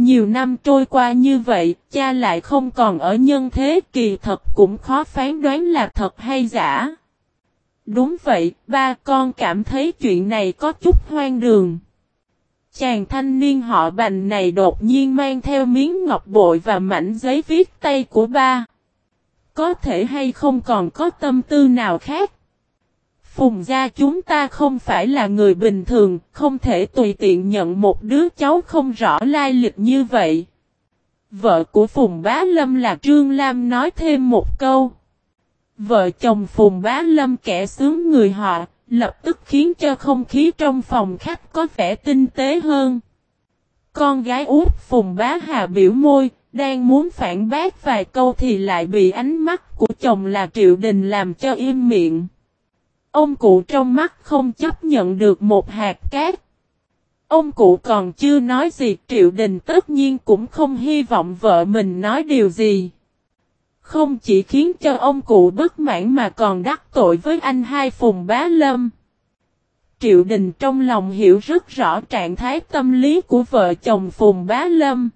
Nhiều năm trôi qua như vậy, cha lại không còn ở nhân thế kỳ thật cũng khó phán đoán là thật hay giả. Đúng vậy, ba con cảm thấy chuyện này có chút hoang đường. Chàng thanh niên họ bành này đột nhiên mang theo miếng ngọc bội và mảnh giấy viết tay của ba. Có thể hay không còn có tâm tư nào khác. Phùng gia chúng ta không phải là người bình thường, không thể tùy tiện nhận một đứa cháu không rõ lai lịch như vậy. Vợ của Phùng Bá Lâm là Trương Lam nói thêm một câu. Vợ chồng Phùng Bá Lâm kẻ sướng người họ, lập tức khiến cho không khí trong phòng khách có vẻ tinh tế hơn. Con gái út Phùng Bá Hà biểu môi, đang muốn phản bác vài câu thì lại bị ánh mắt của chồng là Triệu Đình làm cho im miệng. Ông cụ trong mắt không chấp nhận được một hạt cát. Ông cụ còn chưa nói gì, Triệu Đình tất nhiên cũng không hy vọng vợ mình nói điều gì. Không chỉ khiến cho ông cụ bất mãn mà còn đắc tội với anh hai Phùng Bá Lâm. Triệu Đình trong lòng hiểu rất rõ trạng thái tâm lý của vợ chồng Phùng Bá Lâm.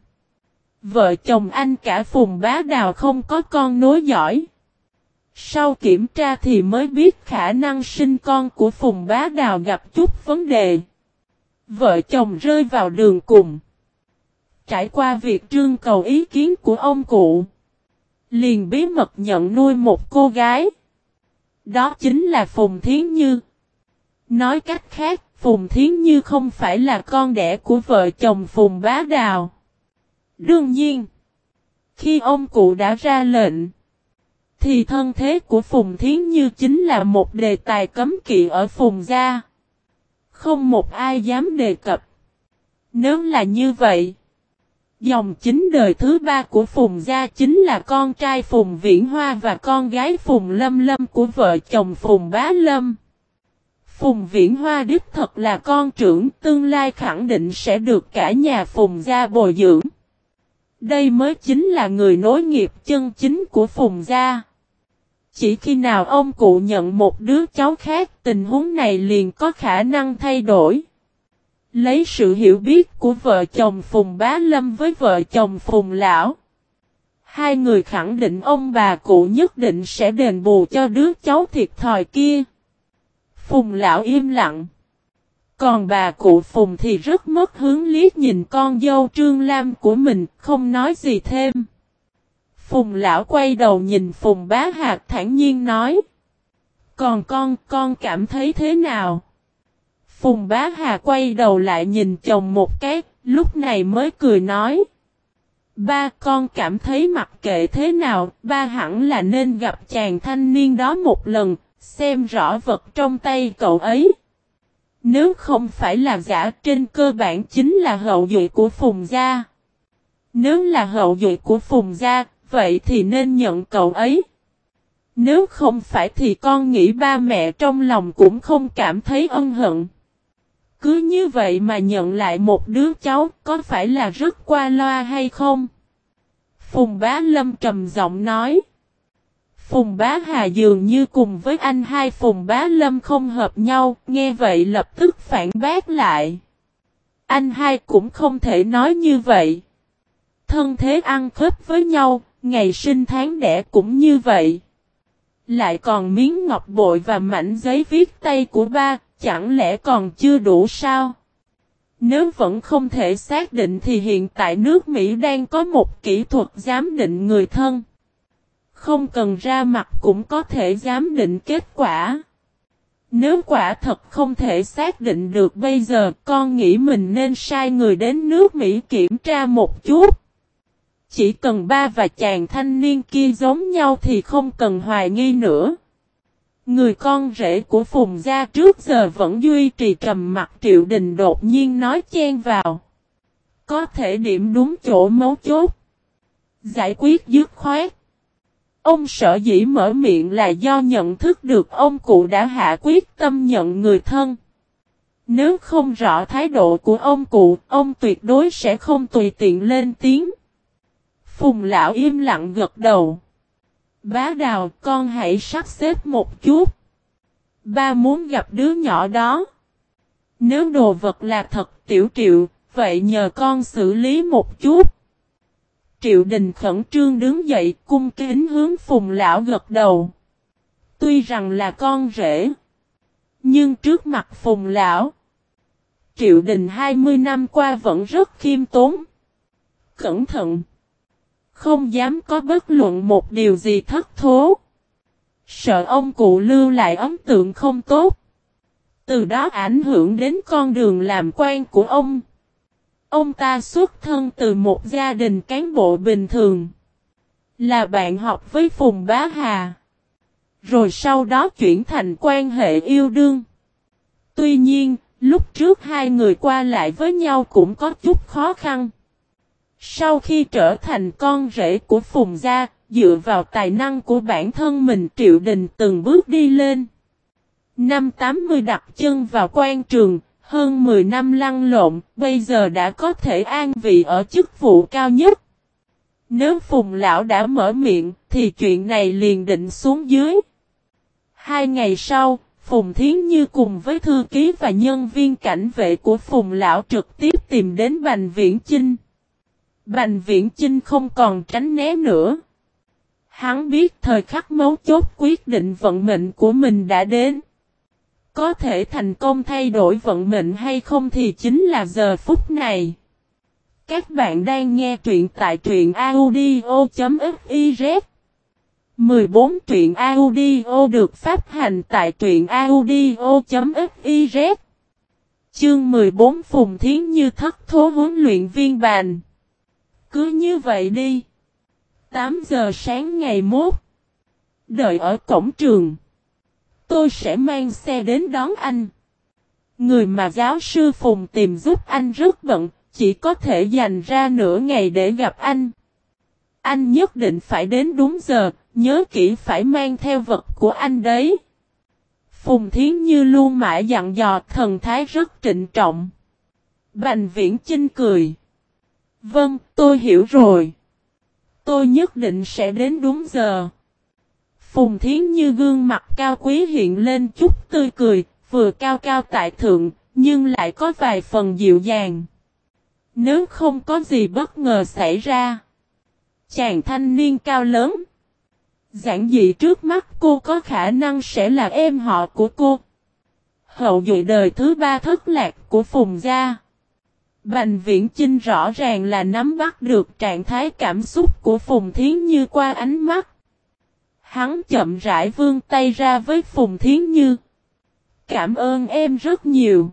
Vợ chồng anh cả Phùng Bá Đào không có con nối giỏi. Sau kiểm tra thì mới biết khả năng sinh con của Phùng Bá Đào gặp chút vấn đề. Vợ chồng rơi vào đường cùng. Trải qua việc trương cầu ý kiến của ông cụ. Liền bí mật nhận nuôi một cô gái. Đó chính là Phùng Thiến Như. Nói cách khác, Phùng Thiến Như không phải là con đẻ của vợ chồng Phùng Bá Đào. Đương nhiên, khi ông cụ đã ra lệnh, thì thân thế của Phùng Thiến Như chính là một đề tài cấm kỵ ở Phùng Gia. Không một ai dám đề cập. Nếu là như vậy, dòng chính đời thứ ba của Phùng Gia chính là con trai Phùng Viễn Hoa và con gái Phùng Lâm Lâm của vợ chồng Phùng Bá Lâm. Phùng Viễn Hoa đích thật là con trưởng tương lai khẳng định sẽ được cả nhà Phùng Gia bồi dưỡng. Đây mới chính là người nối nghiệp chân chính của Phùng Gia. Chỉ khi nào ông cụ nhận một đứa cháu khác, tình huống này liền có khả năng thay đổi. Lấy sự hiểu biết của vợ chồng Phùng Bá Lâm với vợ chồng Phùng Lão. Hai người khẳng định ông bà cụ nhất định sẽ đền bù cho đứa cháu thiệt thòi kia. Phùng Lão im lặng. Còn bà cụ Phùng thì rất mất hướng liếc nhìn con dâu Trương Lam của mình, không nói gì thêm. Phùng lão quay đầu nhìn Phùng bá hạt thản nhiên nói. Còn con, con cảm thấy thế nào? Phùng bá hà quay đầu lại nhìn chồng một cái, lúc này mới cười nói. Ba con cảm thấy mặc kệ thế nào, ba hẳn là nên gặp chàng thanh niên đó một lần, xem rõ vật trong tay cậu ấy. Nếu không phải là giả trên cơ bản chính là hậu duệ của Phùng Gia. Nếu là hậu duệ của Phùng Gia, vậy thì nên nhận cậu ấy. Nếu không phải thì con nghĩ ba mẹ trong lòng cũng không cảm thấy ân hận. Cứ như vậy mà nhận lại một đứa cháu có phải là rất qua loa hay không? Phùng bá lâm trầm giọng nói. Phùng bá hà dường như cùng với anh hai Phùng bá lâm không hợp nhau, nghe vậy lập tức phản bác lại. Anh hai cũng không thể nói như vậy. Thân thế ăn khớp với nhau, ngày sinh tháng đẻ cũng như vậy. Lại còn miếng ngọc bội và mảnh giấy viết tay của ba, chẳng lẽ còn chưa đủ sao? Nếu vẫn không thể xác định thì hiện tại nước Mỹ đang có một kỹ thuật giám định người thân. Không cần ra mặt cũng có thể giám định kết quả. Nếu quả thật không thể xác định được bây giờ con nghĩ mình nên sai người đến nước Mỹ kiểm tra một chút. Chỉ cần ba và chàng thanh niên kia giống nhau thì không cần hoài nghi nữa. Người con rể của Phùng Gia trước giờ vẫn duy trì trầm mặt triệu đình đột nhiên nói chen vào. Có thể điểm đúng chỗ mấu chốt. Giải quyết dứt khoát. Ông sợ dĩ mở miệng là do nhận thức được ông cụ đã hạ quyết tâm nhận người thân. Nếu không rõ thái độ của ông cụ, ông tuyệt đối sẽ không tùy tiện lên tiếng. Phùng lão im lặng gật đầu. Bá đào con hãy sắp xếp một chút. Ba muốn gặp đứa nhỏ đó. Nếu đồ vật là thật tiểu triệu, vậy nhờ con xử lý một chút. Triệu Đình khẩn trương đứng dậy cung kính hướng Phùng Lão gật đầu. Tuy rằng là con rể. Nhưng trước mặt Phùng Lão. Triệu Đình 20 năm qua vẫn rất khiêm tốn. Cẩn thận. Không dám có bất luận một điều gì thất thố. Sợ ông cụ lưu lại ấn tượng không tốt. Từ đó ảnh hưởng đến con đường làm quan của ông. Ông ta xuất thân từ một gia đình cán bộ bình thường. Là bạn học với Phùng Bá Hà. Rồi sau đó chuyển thành quan hệ yêu đương. Tuy nhiên, lúc trước hai người qua lại với nhau cũng có chút khó khăn. Sau khi trở thành con rể của Phùng Gia, dựa vào tài năng của bản thân mình Triệu Đình từng bước đi lên. Năm 80 đặt chân vào quan trường, hơn 10 năm lăn lộn, bây giờ đã có thể an vị ở chức vụ cao nhất. Nếu Phùng Lão đã mở miệng, thì chuyện này liền định xuống dưới. Hai ngày sau, Phùng Thiến Như cùng với thư ký và nhân viên cảnh vệ của Phùng Lão trực tiếp tìm đến Bành Viễn Chinh. Bành Viễn trinh không còn tránh né nữa. Hắn biết thời khắc mấu chốt quyết định vận mệnh của mình đã đến. Có thể thành công thay đổi vận mệnh hay không thì chính là giờ phút này. Các bạn đang nghe truyện tại truyện audio.fiz 14 truyện audio được phát hành tại truyện audio.fiz Chương 14 Phùng Thiến Như thất thố huấn luyện viên bàn. Cứ như vậy đi. 8 giờ sáng ngày mốt. Đợi ở cổng trường. Tôi sẽ mang xe đến đón anh. Người mà giáo sư Phùng tìm giúp anh rất bận, chỉ có thể dành ra nửa ngày để gặp anh. Anh nhất định phải đến đúng giờ, nhớ kỹ phải mang theo vật của anh đấy. Phùng Thiến Như luôn mãi dặn dò thần thái rất trịnh trọng. Bành viễn Chinh cười. Vâng, tôi hiểu rồi. Tôi nhất định sẽ đến đúng giờ. Phùng Thiến Như gương mặt cao quý hiện lên chút tươi cười, vừa cao cao tại thượng, nhưng lại có vài phần dịu dàng. Nếu không có gì bất ngờ xảy ra. Chàng thanh niên cao lớn. Giảng dị trước mắt cô có khả năng sẽ là em họ của cô. Hậu duệ đời thứ ba thất lạc của Phùng Gia. Bành viễn Chinh rõ ràng là nắm bắt được trạng thái cảm xúc của Phùng Thiến Như qua ánh mắt. Hắn chậm rãi vươn tay ra với Phùng Thiến Như. Cảm ơn em rất nhiều.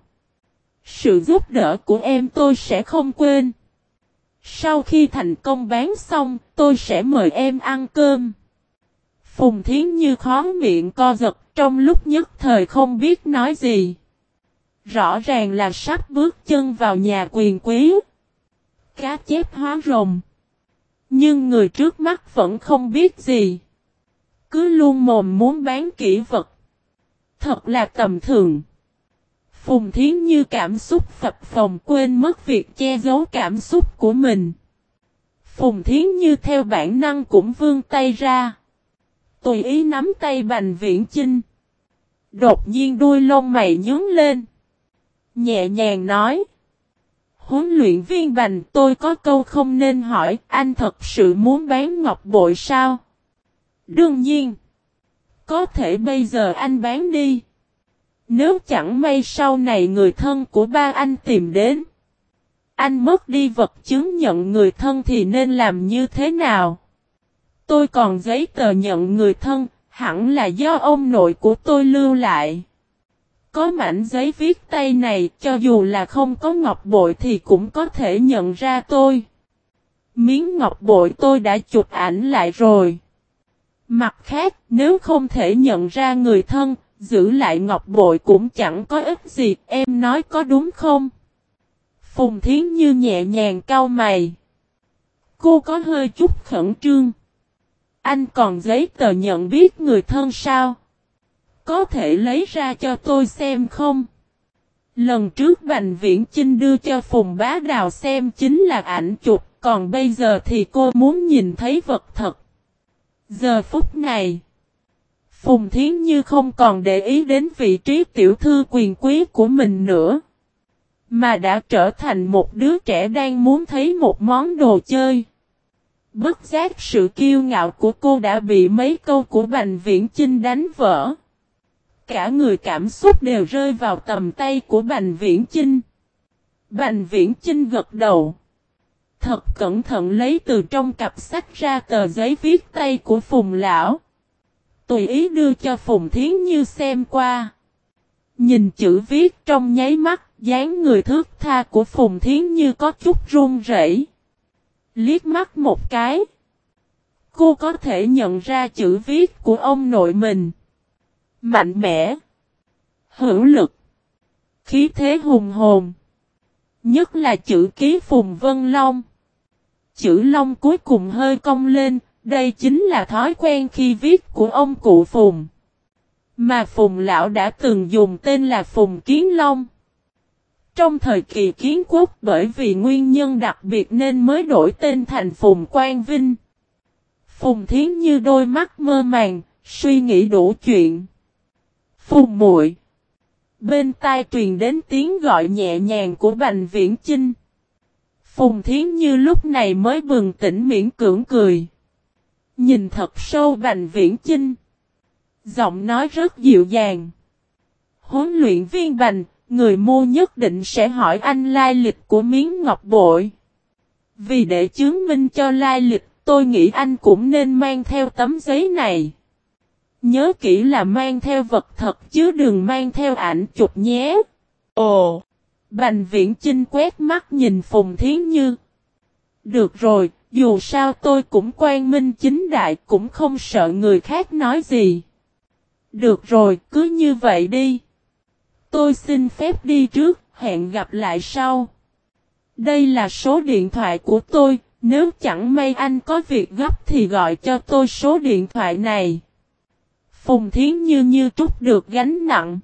Sự giúp đỡ của em tôi sẽ không quên. Sau khi thành công bán xong, tôi sẽ mời em ăn cơm. Phùng Thiến Như khó miệng co giật trong lúc nhất thời không biết nói gì. Rõ ràng là sắp bước chân vào nhà quyền quý. Cá chép hóa rồng. Nhưng người trước mắt vẫn không biết gì. Cứ luôn mồm muốn bán kỹ vật. Thật là tầm thường. Phùng Thiến Như cảm xúc phập phồng quên mất việc che giấu cảm xúc của mình. Phùng Thiến Như theo bản năng cũng vươn tay ra. Tùy ý nắm tay Bành Viễn Chinh. Đột nhiên đuôi lông mày nhướng lên. Nhẹ nhàng nói. Huấn luyện viên Bành tôi có câu không nên hỏi anh thật sự muốn bán ngọc bội sao? Đương nhiên. Có thể bây giờ anh bán đi. Nếu chẳng may sau này người thân của ba anh tìm đến. Anh mất đi vật chứng nhận người thân thì nên làm như thế nào? Tôi còn giấy tờ nhận người thân, hẳn là do ông nội của tôi lưu lại. Có mảnh giấy viết tay này, cho dù là không có ngọc bội thì cũng có thể nhận ra tôi. Miếng ngọc bội tôi đã chụp ảnh lại rồi. Mặt khác, nếu không thể nhận ra người thân, giữ lại ngọc bội cũng chẳng có ích gì, em nói có đúng không? Phùng Thiến Như nhẹ nhàng cau mày. Cô có hơi chút khẩn trương. Anh còn giấy tờ nhận biết người thân sao? Có thể lấy ra cho tôi xem không? Lần trước Bành Viễn Chinh đưa cho Phùng Bá Đào xem chính là ảnh chụp, còn bây giờ thì cô muốn nhìn thấy vật thật. Giờ phút này, Phùng Thiến Như không còn để ý đến vị trí tiểu thư quyền quý của mình nữa. Mà đã trở thành một đứa trẻ đang muốn thấy một món đồ chơi. Bất giác sự kiêu ngạo của cô đã bị mấy câu của Bành Viễn Chinh đánh vỡ. Cả người cảm xúc đều rơi vào tầm tay của Bành Viễn Chinh. Bành Viễn Chinh gật đầu. Thật cẩn thận lấy từ trong cặp sách ra tờ giấy viết tay của Phùng Lão. Tùy ý đưa cho Phùng Thiến Như xem qua. Nhìn chữ viết trong nháy mắt, dáng người thước tha của Phùng Thiến Như có chút run rẩy. Liếc mắt một cái. Cô có thể nhận ra chữ viết của ông nội mình. Mạnh mẽ. Hữu lực. Khí thế hùng hồn. Nhất là chữ ký Phùng Vân Long. Chữ Long cuối cùng hơi cong lên, đây chính là thói quen khi viết của ông cụ Phùng. Mà Phùng Lão đã từng dùng tên là Phùng Kiến Long. Trong thời kỳ kiến quốc bởi vì nguyên nhân đặc biệt nên mới đổi tên thành Phùng Quang Vinh. Phùng Thiến như đôi mắt mơ màng, suy nghĩ đủ chuyện. Phù muội Bên tai truyền đến tiếng gọi nhẹ nhàng của Bành Viễn Chinh. Phùng Thiến Như lúc này mới bừng tỉnh miễn cưỡng cười. Nhìn thật sâu Bành Viễn Chinh. Giọng nói rất dịu dàng. Huấn luyện viên Bành, người mua nhất định sẽ hỏi anh lai lịch của miếng ngọc bội. Vì để chứng minh cho lai lịch, tôi nghĩ anh cũng nên mang theo tấm giấy này. Nhớ kỹ là mang theo vật thật chứ đừng mang theo ảnh chụp nhé. Ồ! Bành viễn Trinh quét mắt nhìn Phùng Thiến Như. Được rồi, dù sao tôi cũng quan minh chính đại cũng không sợ người khác nói gì. Được rồi, cứ như vậy đi. Tôi xin phép đi trước, hẹn gặp lại sau. Đây là số điện thoại của tôi, nếu chẳng may anh có việc gấp thì gọi cho tôi số điện thoại này. Phùng Thiến Như như trút được gánh nặng.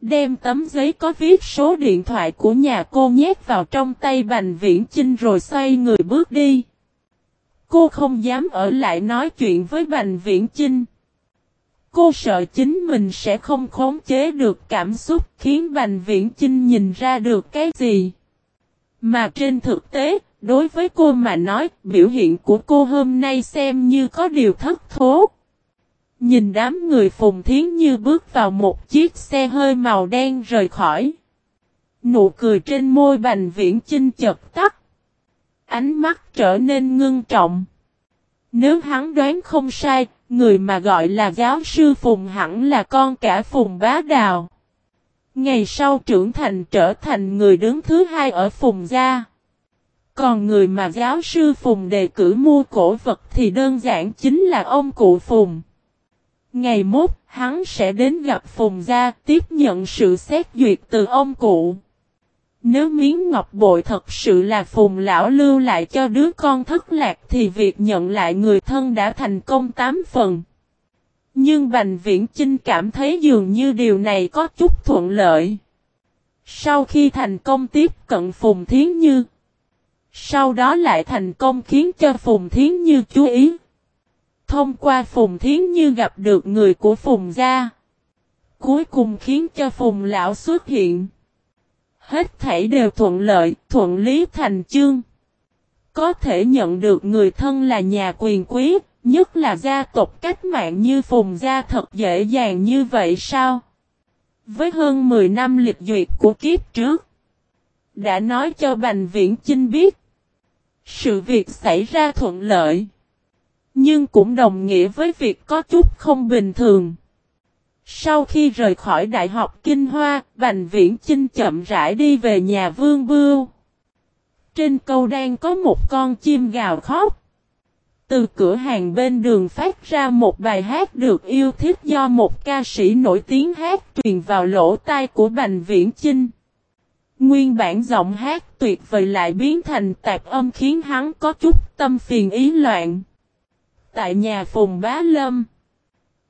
Đem tấm giấy có viết số điện thoại của nhà cô nhét vào trong tay Bành Viễn Chinh rồi xoay người bước đi. Cô không dám ở lại nói chuyện với Bành Viễn Chinh. Cô sợ chính mình sẽ không khống chế được cảm xúc khiến Bành Viễn Chinh nhìn ra được cái gì. Mà trên thực tế, đối với cô mà nói, biểu hiện của cô hôm nay xem như có điều thất thố. Nhìn đám người Phùng Thiến Như bước vào một chiếc xe hơi màu đen rời khỏi. Nụ cười trên môi Bành Viễn Chinh chật tắt. Ánh mắt trở nên ngưng trọng. Nếu hắn đoán không sai, người mà gọi là giáo sư Phùng hẳn là con cả Phùng Bá Đào. Ngày sau trưởng thành trở thành người đứng thứ hai ở Phùng Gia. Còn người mà giáo sư Phùng đề cử mua cổ vật thì đơn giản chính là ông cụ Phùng. Ngày mốt, hắn sẽ đến gặp Phùng Gia tiếp nhận sự xét duyệt từ ông cụ. Nếu miếng ngọc bội thật sự là Phùng Lão lưu lại cho đứa con thất lạc thì việc nhận lại người thân đã thành công tám phần. Nhưng Bành Viễn Chinh cảm thấy dường như điều này có chút thuận lợi. Sau khi thành công tiếp cận Phùng Thiến Như, sau đó lại thành công khiến cho Phùng Thiến Như chú ý. Thông qua Phùng Thiến Như gặp được người của Phùng Gia. Cuối cùng khiến cho Phùng Lão xuất hiện. Hết thảy đều thuận lợi, thuận lý thành chương. Có thể nhận được người thân là nhà quyền quý, nhất là gia tộc cách mạng như Phùng Gia thật dễ dàng như vậy sao? Với hơn 10 năm lịch duyệt của kiếp trước, đã nói cho Bành Viễn Chinh biết, sự việc xảy ra thuận lợi. Nhưng cũng đồng nghĩa với việc có chút không bình thường. Sau khi rời khỏi Đại học Kinh Hoa, Bành Viễn Chinh chậm rãi đi về nhà Vương Bưu. Trên cầu đang có một con chim gào khóc. Từ cửa hàng bên đường phát ra một bài hát được yêu thích do một ca sĩ nổi tiếng hát truyền vào lỗ tai của Bành Viễn Chinh. Nguyên bản giọng hát tuyệt vời lại biến thành tạp âm khiến hắn có chút tâm phiền ý loạn tại nhà Phùng Bá Lâm.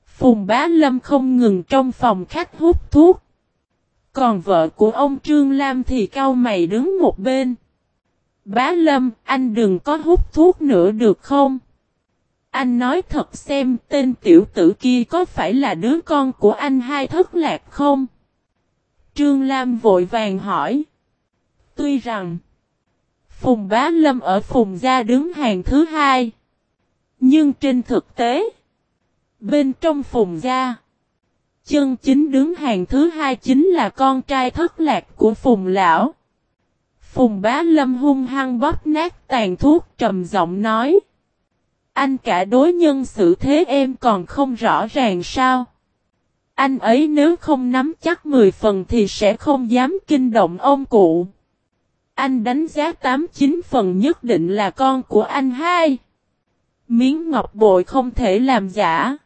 Phùng Bá Lâm không ngừng trong phòng khách hút thuốc. Còn vợ của ông Trương Lam thì cau mày đứng một bên. Bá Lâm, anh đừng có hút thuốc nữa được không? Anh nói thật xem tên tiểu tử kia có phải là đứa con của anh hai thất lạc không? Trương Lam vội vàng hỏi. Tuy rằng Phùng Bá Lâm ở Phùng Gia đứng hàng thứ hai. Nhưng trên thực tế, bên trong Phùng Gia, chân chính đứng hàng thứ hai chính là con trai thất lạc của Phùng Lão. Phùng Bá Lâm hung hăng bóp nát tàn thuốc trầm giọng nói. Anh cả đối nhân xử thế em còn không rõ ràng sao? Anh ấy nếu không nắm chắc 10 phần thì sẽ không dám kinh động ông cụ. Anh đánh giá 89 phần nhất định là con của anh hai. Miếng ngọc bội không thể làm giả.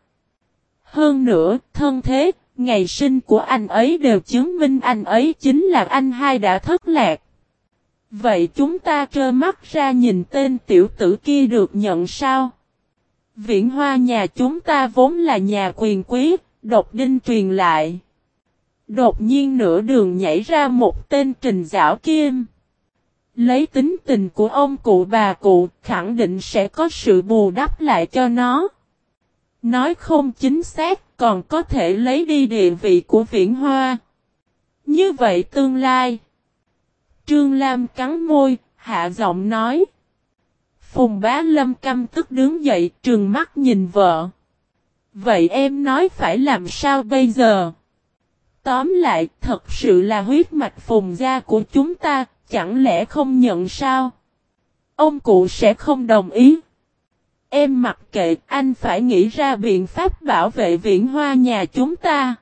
Hơn nữa, thân thế, ngày sinh của anh ấy đều chứng minh anh ấy chính là anh hai đã thất lạc. Vậy chúng ta trơ mắt ra nhìn tên tiểu tử kia được nhận sao? Viễn hoa nhà chúng ta vốn là nhà quyền quý, độc đinh truyền lại. Đột nhiên nửa đường nhảy ra một tên trình giảo kim. Lấy tính tình của ông cụ bà cụ khẳng định sẽ có sự bù đắp lại cho nó. Nói không chính xác còn có thể lấy đi địa vị của viễn hoa. Như vậy tương lai. Trương Lam cắn môi, hạ giọng nói. Phùng bá lâm căm tức đứng dậy trừng mắt nhìn vợ. Vậy em nói phải làm sao bây giờ? Tóm lại, thật sự là huyết mạch phùng gia của chúng ta, chẳng lẽ không nhận sao? Ông cụ sẽ không đồng ý. Em mặc kệ, anh phải nghĩ ra biện pháp bảo vệ viễn hoa nhà chúng ta.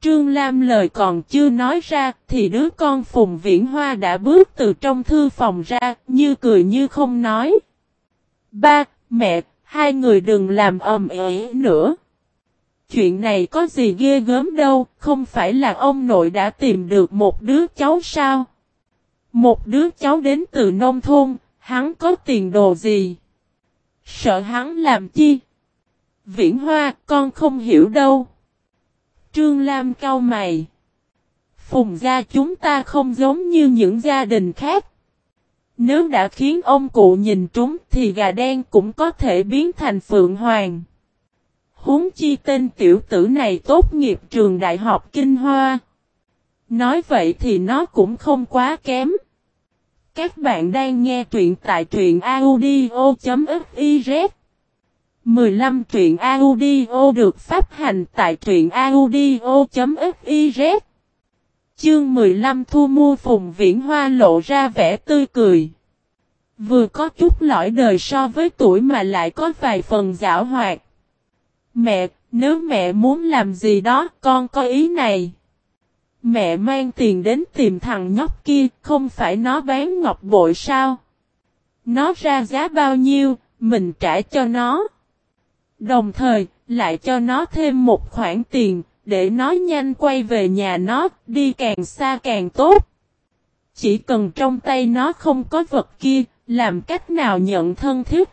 Trương Lam lời còn chưa nói ra, thì đứa con Phùng Viễn Hoa đã bước từ trong thư phòng ra, như cười như không nói. Ba, mẹ, hai người đừng làm ầm ĩ nữa. Chuyện này có gì ghê gớm đâu, không phải là ông nội đã tìm được một đứa cháu sao? Một đứa cháu đến từ nông thôn, hắn có tiền đồ gì? Sợ hắn làm chi? Viễn Hoa, con không hiểu đâu. Trương Lam cau mày. Phùng gia chúng ta không giống như những gia đình khác. Nếu đã khiến ông cụ nhìn trúng thì gà đen cũng có thể biến thành phượng hoàng. Huống chi tên tiểu tử này tốt nghiệp trường đại học Kinh Hoa. Nói vậy thì nó cũng không quá kém. Các bạn đang nghe truyện tại truyện audio.fiz 15 truyện audio được phát hành tại truyện audio.fiz Chương 15 thu mua phùng viễn hoa lộ ra vẻ tươi cười. Vừa có chút lõi đời so với tuổi mà lại có vài phần giả hoạt. Mẹ, nếu mẹ muốn làm gì đó con có ý này. Mẹ mang tiền đến tìm thằng nhóc kia, không phải nó bán ngọc bội sao? Nó ra giá bao nhiêu, mình trả cho nó. Đồng thời, lại cho nó thêm một khoản tiền, để nó nhanh quay về nhà nó, đi càng xa càng tốt. Chỉ cần trong tay nó không có vật kia, làm cách nào nhận thân thiết.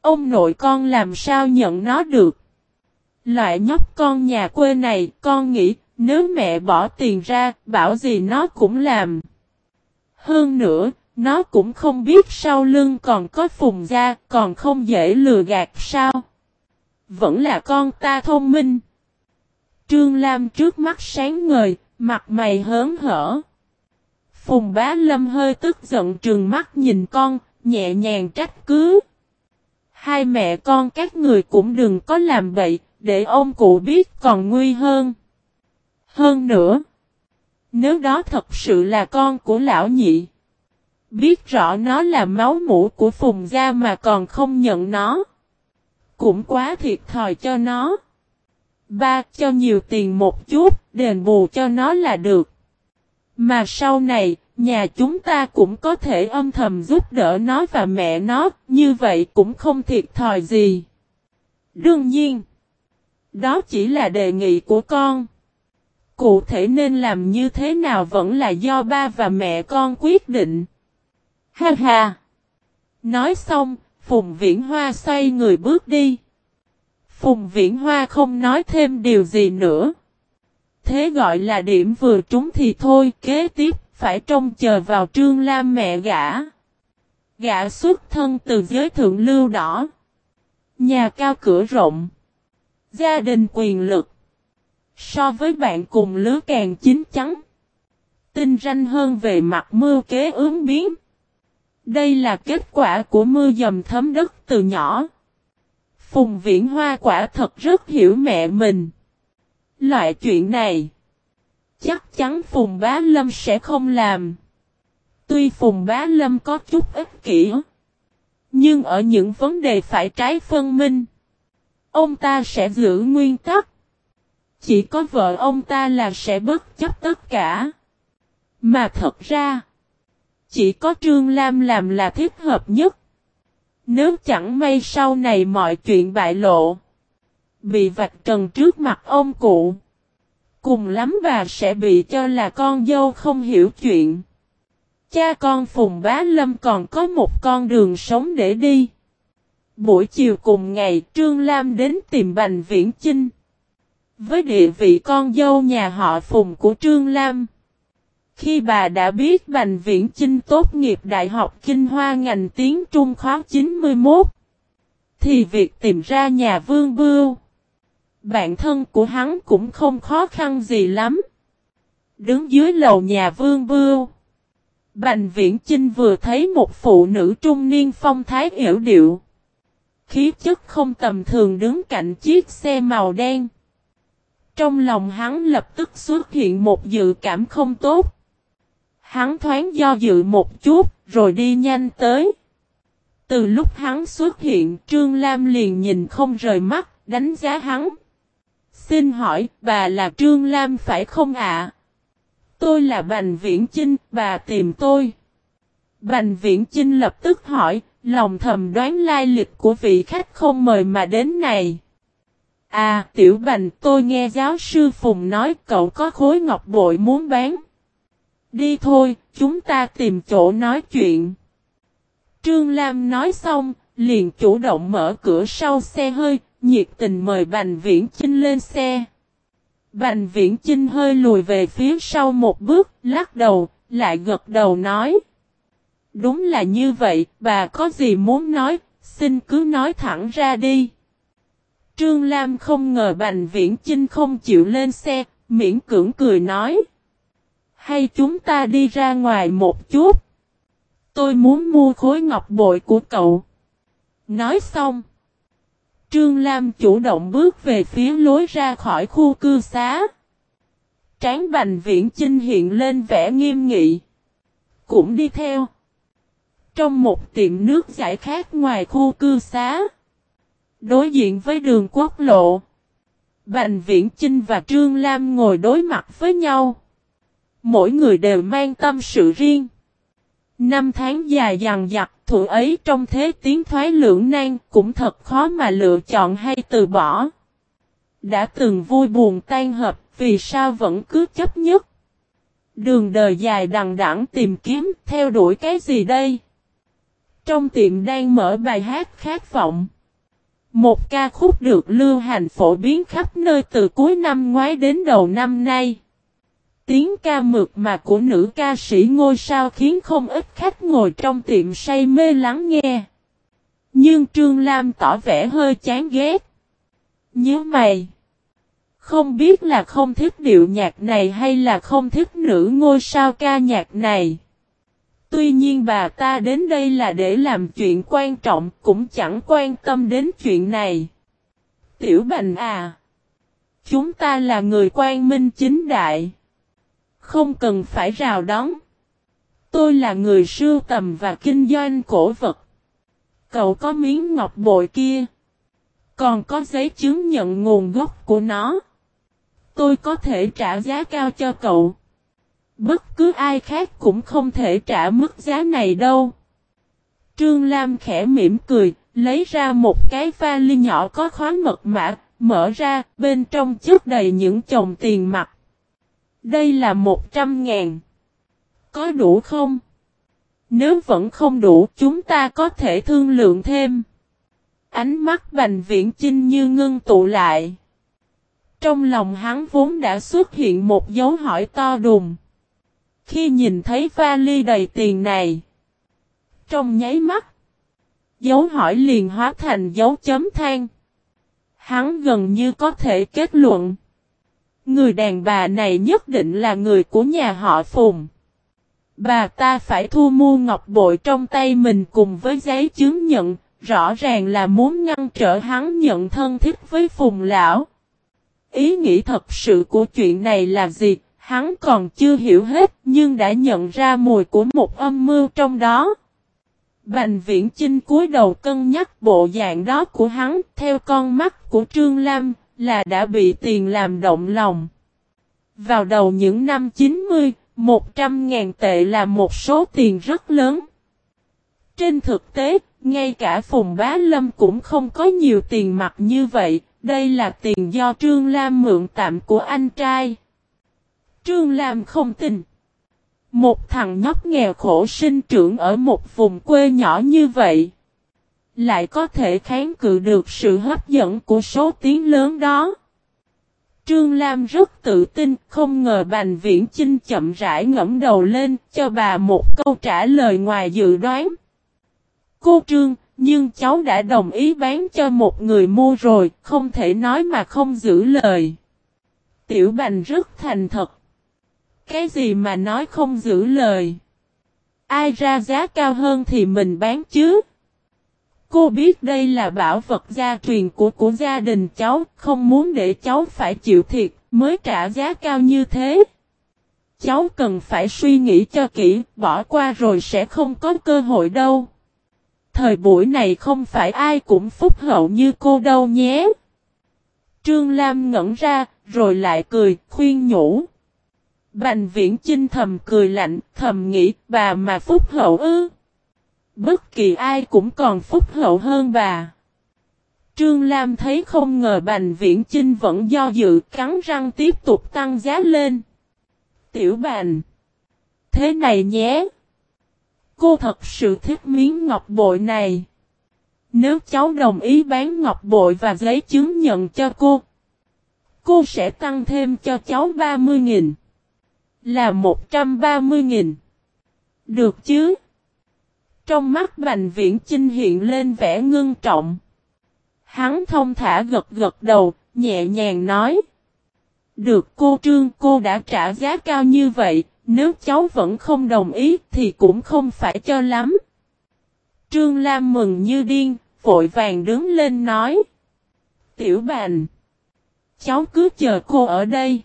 Ông nội con làm sao nhận nó được. Loại nhóc con nhà quê này, con nghĩ, nếu mẹ bỏ tiền ra, bảo gì nó cũng làm. Hơn nữa, nó cũng không biết sau lưng còn có phùng ra, còn không dễ lừa gạt sao. Vẫn là con ta thông minh. Trương Lam trước mắt sáng ngời, mặt mày hớn hở. Phùng bá lâm hơi tức giận trừng mắt nhìn con, nhẹ nhàng trách cứ. Hai mẹ con các người cũng đừng có làm bậy, để ông cụ biết còn nguy hơn. Hơn nữa, nếu đó thật sự là con của lão nhị, biết rõ nó là máu mũ của Phùng Gia mà còn không nhận nó, cũng quá thiệt thòi cho nó. Ba, cho nhiều tiền một chút, đền bù cho nó là được. Mà sau này, nhà chúng ta cũng có thể âm thầm giúp đỡ nó và mẹ nó, như vậy cũng không thiệt thòi gì. Đương nhiên, đó chỉ là đề nghị của con. Cụ thể nên làm như thế nào vẫn là do ba và mẹ con quyết định. Ha ha! Nói xong, Phùng Viễn Hoa xoay người bước đi. Phùng Viễn Hoa không nói thêm điều gì nữa. Thế gọi là điểm vừa trúng thì thôi, kế tiếp, phải trông chờ vào Trương Lam mẹ gã. Gã xuất thân từ giới thượng lưu đỏ. Nhà cao cửa rộng. Gia đình quyền lực. So với bạn cùng lứa càng chín chắn. tinh ranh hơn về mặt mưa kế ứng biến. Đây là kết quả của mưa dầm thấm đất từ nhỏ. Phùng Viễn Hoa quả thật rất hiểu mẹ mình. Loại chuyện này, chắc chắn Phùng Bá Lâm sẽ không làm. Tuy Phùng Bá Lâm có chút ích kỷ, nhưng ở những vấn đề phải trái phân minh, ông ta sẽ giữ nguyên tắc. Chỉ có vợ ông ta là sẽ bất chấp tất cả. Mà thật ra, chỉ có Trương Lam làm là thích hợp nhất. Nếu chẳng may sau này mọi chuyện bại lộ, bị vạch trần trước mặt ông cụ, cùng lắm bà sẽ bị cho là con dâu không hiểu chuyện. Cha con Phùng Bá Lâm còn có một con đường sống để đi. Buổi chiều cùng ngày Trương Lam đến tìm Bành Viễn Chinh. Với địa vị con dâu nhà họ Phùng của Trương Lam. Khi bà đã biết Bành Viễn Chinh tốt nghiệp Đại học Kinh Hoa ngành tiếng Trung khóa 91, thì việc tìm ra nhà Vương Bưu, bạn thân của hắn cũng không khó khăn gì lắm. Đứng dưới lầu nhà Vương Bưu, Bành Viễn Chinh vừa thấy một phụ nữ trung niên phong thái yểu điệu. Khí chất không tầm thường đứng cạnh chiếc xe màu đen. Trong lòng hắn lập tức xuất hiện một dự cảm không tốt. Hắn thoáng do dự một chút, rồi đi nhanh tới. Từ lúc hắn xuất hiện, Trương Lam liền nhìn không rời mắt, đánh giá hắn. Xin hỏi, bà là Trương Lam phải không ạ? Tôi là Bành Viễn Chinh, bà tìm tôi. Bành Viễn Chinh lập tức hỏi, lòng thầm đoán lai lịch của vị khách không mời mà đến này. À, Tiểu Bành, tôi nghe giáo sư Phùng nói cậu có khối ngọc bội muốn bán. Đi thôi, chúng ta tìm chỗ nói chuyện. Trương Lam nói xong, liền chủ động mở cửa sau xe hơi, nhiệt tình mời Bành Viễn Chinh lên xe. Bành Viễn Chinh hơi lùi về phía sau một bước, lắc đầu, lại gật đầu nói. Đúng là như vậy, bà có gì muốn nói, xin cứ nói thẳng ra đi. Trương Lam không ngờ Bành Viễn Chinh không chịu lên xe, miễn cưỡng cười nói. Hay chúng ta đi ra ngoài một chút. Tôi muốn mua khối ngọc bội của cậu. Nói xong. Trương Lam chủ động bước về phía lối ra khỏi khu cư xá. Tráng Bành Viễn Chinh hiện lên vẻ nghiêm nghị. Cũng đi theo. Trong một tiệm nước giải khát ngoài khu cư xá. Đối diện với đường quốc lộ. Bành Viễn Chinh và Trương Lam ngồi đối mặt với nhau. Mỗi người đều mang tâm sự riêng. Năm tháng dài dằn dặt thủ ấy trong thế tiến thoái lưỡng nan cũng thật khó mà lựa chọn hay từ bỏ. Đã từng vui buồn tan hợp, vì sao vẫn cứ chấp nhất? Đường đời dài đằng đẵng tìm kiếm, theo đuổi cái gì đây? Trong tiệm đang mở bài hát khát vọng. Một ca khúc được lưu hành phổ biến khắp nơi từ cuối năm ngoái đến đầu năm nay. Tiếng ca mượt mà của nữ ca sĩ ngôi sao khiến không ít khách ngồi trong tiệm say mê lắng nghe. Nhưng Trương Lam tỏ vẻ hơi chán ghét. Nhớ mày! Không biết là không thích điệu nhạc này hay là không thích nữ ngôi sao ca nhạc này. Tuy nhiên bà ta đến đây là để làm chuyện quan trọng, cũng chẳng quan tâm đến chuyện này. Tiểu Bành à! Chúng ta là người quan minh chính đại. Không cần phải rào đón. Tôi là người sưu tầm và kinh doanh cổ vật. Cậu có miếng ngọc bội kia. Còn có giấy chứng nhận nguồn gốc của nó. Tôi có thể trả giá cao cho cậu. Bất cứ ai khác cũng không thể trả mức giá này đâu. Trương Lam khẽ mỉm cười, lấy ra một cái vali nhỏ có khóa mật mã, mở ra, bên trong chất đầy những chồng tiền mặt. Đây là 100 ngàn. Có đủ không? Nếu vẫn không đủ chúng ta có thể thương lượng thêm. Ánh mắt bành viễn chinh như ngưng tụ lại. Trong lòng hắn vốn đã xuất hiện một dấu hỏi to đùng. Khi nhìn thấy vali đầy tiền này. Trong nháy mắt. Dấu hỏi liền hóa thành dấu chấm than. Hắn gần như có thể kết luận. Người đàn bà này nhất định là người của nhà họ Phùng. Bà ta phải thu mua ngọc bội trong tay mình cùng với giấy chứng nhận, rõ ràng là muốn ngăn trở hắn nhận thân thiết với Phùng Lão. Ý nghĩ thật sự của chuyện này là gì, hắn còn chưa hiểu hết nhưng đã nhận ra mùi của một âm mưu trong đó. Bành viễn Trinh cúi đầu cân nhắc bộ dạng đó của hắn theo con mắt của Trương Lam là đã bị tiền làm động lòng. Vào đầu những năm 90, 100 ngàn tệ là một số tiền rất lớn. Trên thực tế, ngay cả Phùng Bá Lâm cũng không có nhiều tiền mặt như vậy, đây là tiền do Trương Lam mượn tạm của anh trai. Trương Lam không tin. Một thằng nhóc nghèo khổ sinh trưởng ở một vùng quê nhỏ như vậy. Lại có thể kháng cự được sự hấp dẫn của số tiếng lớn đó. Trương Lam rất tự tin, không ngờ Bành Viễn Chinh chậm rãi ngẫm đầu lên, cho bà một câu trả lời ngoài dự đoán. Cô Trương, nhưng cháu đã đồng ý bán cho một người mua rồi, không thể nói mà không giữ lời. Tiểu Bành rất thành thật. Cái gì mà nói không giữ lời? Ai ra giá cao hơn thì mình bán chứ? Cô biết đây là bảo vật gia truyền của của gia đình cháu, không muốn để cháu phải chịu thiệt, mới trả giá cao như thế. Cháu cần phải suy nghĩ cho kỹ, bỏ qua rồi sẽ không có cơ hội đâu. Thời buổi này không phải ai cũng phúc hậu như cô đâu nhé. Trương Lam ngẩn ra, rồi lại cười, khuyên nhủ. Bành viễn chinh thầm cười lạnh, thầm nghĩ, bà mà phúc hậu ư. Bất kỳ ai cũng còn phúc hậu hơn bà. Trương Lam thấy không ngờ Bành Viễn Chinh vẫn do dự cắn răng tiếp tục tăng giá lên. Tiểu Bành. Thế này nhé. Cô thật sự thích miếng ngọc bội này. Nếu cháu đồng ý bán ngọc bội và giấy chứng nhận cho cô. Cô sẽ tăng thêm cho cháu 30.000. Là 130.000. Được chứ? Trong mắt Bành Viễn Chinh hiện lên vẻ ngưng trọng. Hắn thông thả gật gật đầu, nhẹ nhàng nói. Được cô Trương cô đã trả giá cao như vậy, nếu cháu vẫn không đồng ý thì cũng không phải cho lắm. Trương Lam mừng như điên, vội vàng đứng lên nói. Tiểu Bành, cháu cứ chờ cô ở đây.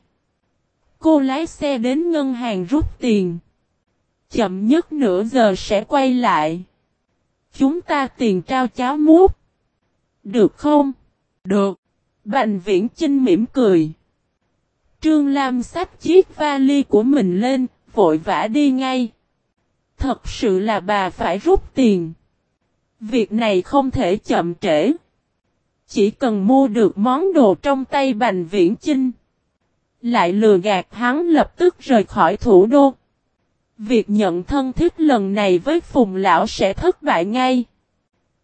Cô lái xe đến ngân hàng rút tiền. Chậm nhất nửa giờ sẽ quay lại. Chúng ta tiền trao cháo mút. Được không? Được. Bành viễn Trinh mỉm cười. Trương Lam xách chiếc vali của mình lên, vội vã đi ngay. Thật sự là bà phải rút tiền. Việc này không thể chậm trễ. Chỉ cần mua được món đồ trong tay Bành Viễn Chinh. Lại lừa gạt hắn lập tức rời khỏi thủ đô. Việc nhận thân thiết lần này với Phùng Lão sẽ thất bại ngay.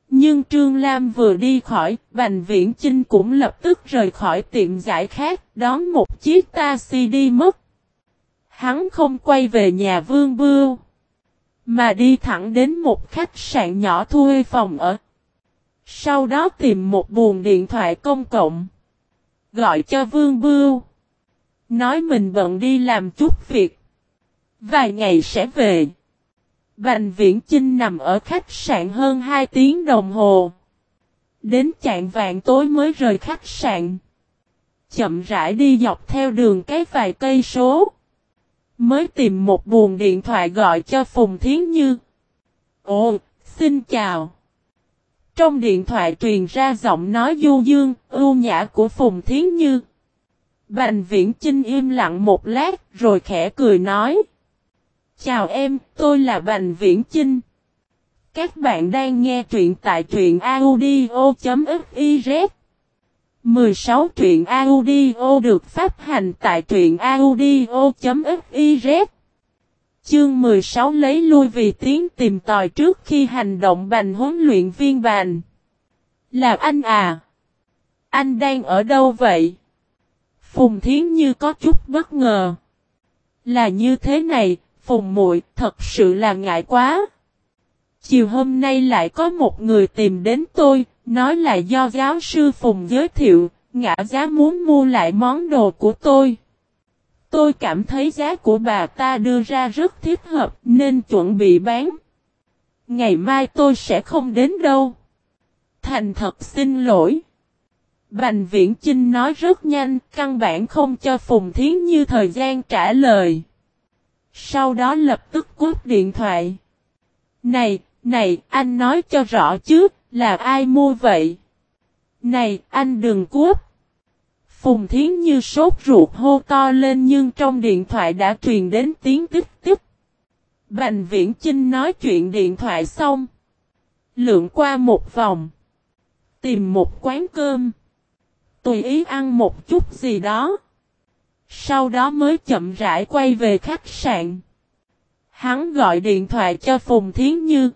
Nhưng Trương Lam vừa đi khỏi, Bành Viễn Chinh cũng lập tức rời khỏi tiệm giải khác, đón một chiếc taxi đi mất. Hắn không quay về nhà Vương Bưu, mà đi thẳng đến một khách sạn nhỏ thuê phòng ở. Sau đó tìm một buồng điện thoại công cộng, gọi cho Vương Bưu. Nói mình bận đi làm chút việc. Vài ngày sẽ về. Bành Viễn Chinh nằm ở khách sạn hơn 2 tiếng đồng hồ. Đến chạng vạn tối mới rời khách sạn. Chậm rãi đi dọc theo đường cái vài cây số. Mới tìm một buồng điện thoại gọi cho Phùng Thiến Như. Ồ, xin chào. Trong điện thoại truyền ra giọng nói du dương, ưu nhã của Phùng Thiến Như. Bành Viễn Chinh im lặng một lát rồi khẽ cười nói. Chào em, tôi là Bành Viễn Chinh. Các bạn đang nghe truyện tại truyện audio.fiz 16 truyện audio được phát hành tại truyện audio.fiz Chương 16 lấy lui vì tiếng tìm tòi trước khi hành động bành huấn luyện viên bành. Là anh à? Anh đang ở đâu vậy? Phùng Thiến Như có chút bất ngờ. Là như thế này, Phùng muội thật sự là ngại quá. Chiều hôm nay lại có một người tìm đến tôi, nói là do giáo sư Phùng giới thiệu, ngã giá muốn mua lại món đồ của tôi. Tôi cảm thấy giá của bà ta đưa ra rất thích hợp nên chuẩn bị bán. Ngày mai tôi sẽ không đến đâu. Thành thật xin lỗi. Bành Viễn Chinh nói rất nhanh, căn bản không cho Phùng Thiến Như thời gian trả lời. Sau đó lập tức cút điện thoại. Này, này, anh nói cho rõ chứ, là ai mua vậy? Này, anh đừng cút. Phùng Thiến Như sốt ruột hô to lên nhưng trong điện thoại đã truyền đến tiếng tích tích. Bành Viễn Chinh nói chuyện điện thoại xong. Lượng qua một vòng. Tìm một quán cơm. Tùy ý ăn một chút gì đó. Sau đó mới chậm rãi quay về khách sạn. Hắn gọi điện thoại cho Phùng Thiến Như.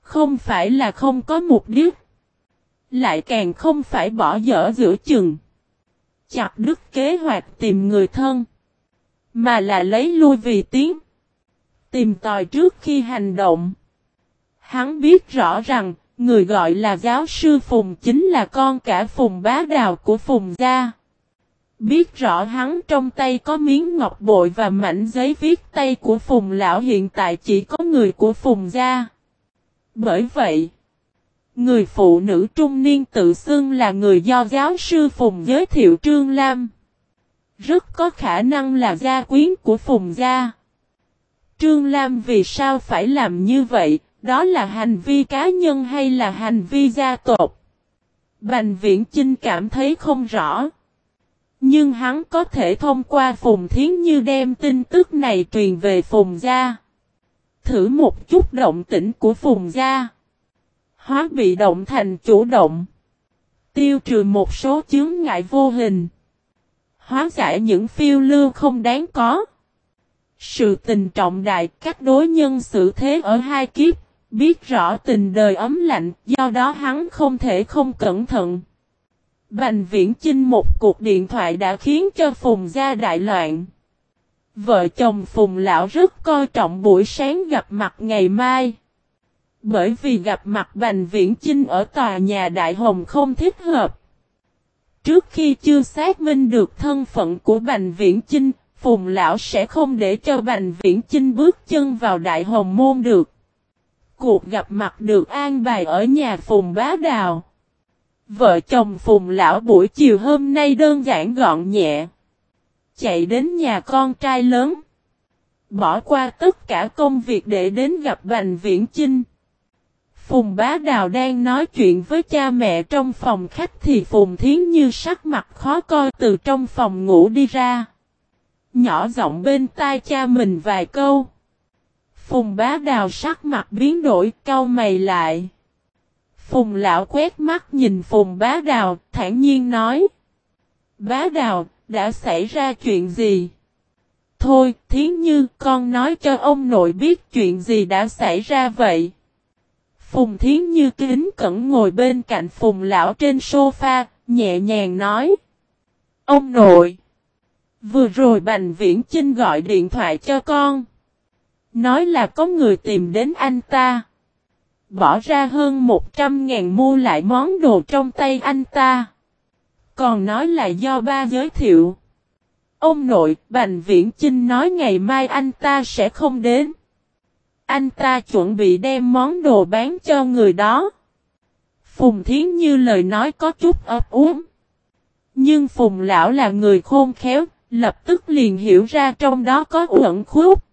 Không phải là không có mục đích. Lại càng không phải bỏ dở giữa chừng. Chặt đứt kế hoạch tìm người thân. Mà là lấy lui vì tiếng. Tìm tòi trước khi hành động. Hắn biết rõ rằng, người gọi là giáo sư Phùng chính là con cả Phùng bá đào của Phùng gia. Biết rõ hắn trong tay có miếng ngọc bội và mảnh giấy viết tay của Phùng lão hiện tại chỉ có người của Phùng gia. Bởi vậy, người phụ nữ trung niên tự xưng là người do giáo sư Phùng giới thiệu Trương Lam. Rất có khả năng là gia quyến của Phùng gia. Trương Lam vì sao phải làm như vậy, đó là hành vi cá nhân hay là hành vi gia tộc? Bành viễn Chinh cảm thấy không rõ. Nhưng hắn có thể thông qua Phùng Thiến Như đem tin tức này truyền về Phùng Gia. Thử một chút động tĩnh của Phùng Gia. Hóa bị động thành chủ động. Tiêu trừ một số chướng ngại vô hình. Hóa giải những phiêu lưu không đáng có. Sự tình trọng đại các đối nhân xử thế ở hai kiếp, biết rõ tình đời ấm lạnh, do đó hắn không thể không cẩn thận. Bành viễn chinh một cuộc điện thoại đã khiến cho Phùng gia đại loạn. Vợ chồng Phùng lão rất coi trọng buổi sáng gặp mặt ngày mai. Bởi vì gặp mặt Bành Viễn Chinh ở tòa nhà Đại Hồng không thích hợp. Trước khi chưa xác minh được thân phận của Bành Viễn Chinh, Phùng Lão sẽ không để cho Bành Viễn Chinh bước chân vào Đại Hồng Môn được. Cuộc gặp mặt được an bài ở nhà Phùng Bá Đào. Vợ chồng Phùng Lão buổi chiều hôm nay đơn giản gọn nhẹ. Chạy đến nhà con trai lớn. Bỏ qua tất cả công việc để đến gặp Bành Viễn Chinh. Phùng Bá Đào đang nói chuyện với cha mẹ trong phòng khách thì Phùng Thiến Như sắc mặt khó coi từ trong phòng ngủ đi ra. Nhỏ giọng bên tai cha mình vài câu. Phùng Bá Đào sắc mặt biến đổi cau mày lại. Phùng lão quét mắt nhìn Phùng bá đào, thản nhiên nói. Bá đào, đã xảy ra chuyện gì? Thôi, thiến như con nói cho ông nội biết chuyện gì đã xảy ra vậy. Phùng thiến như kính cẩn ngồi bên cạnh phùng lão trên sofa, nhẹ nhàng nói. Ông nội! Vừa rồi Bành Viễn Chinh gọi điện thoại cho con. Nói là có người tìm đến anh ta. Bỏ ra hơn 100 ngàn mua lại món đồ trong tay anh ta. Còn nói là do ba giới thiệu. Ông nội, Bành Viễn Chinh nói ngày mai anh ta sẽ không đến. Anh ta chuẩn bị đem món đồ bán cho người đó. Phùng Thiến Như lời nói có chút ấp úng. Nhưng Phùng Lão là người khôn khéo, lập tức liền hiểu ra trong đó có uẩn khúc.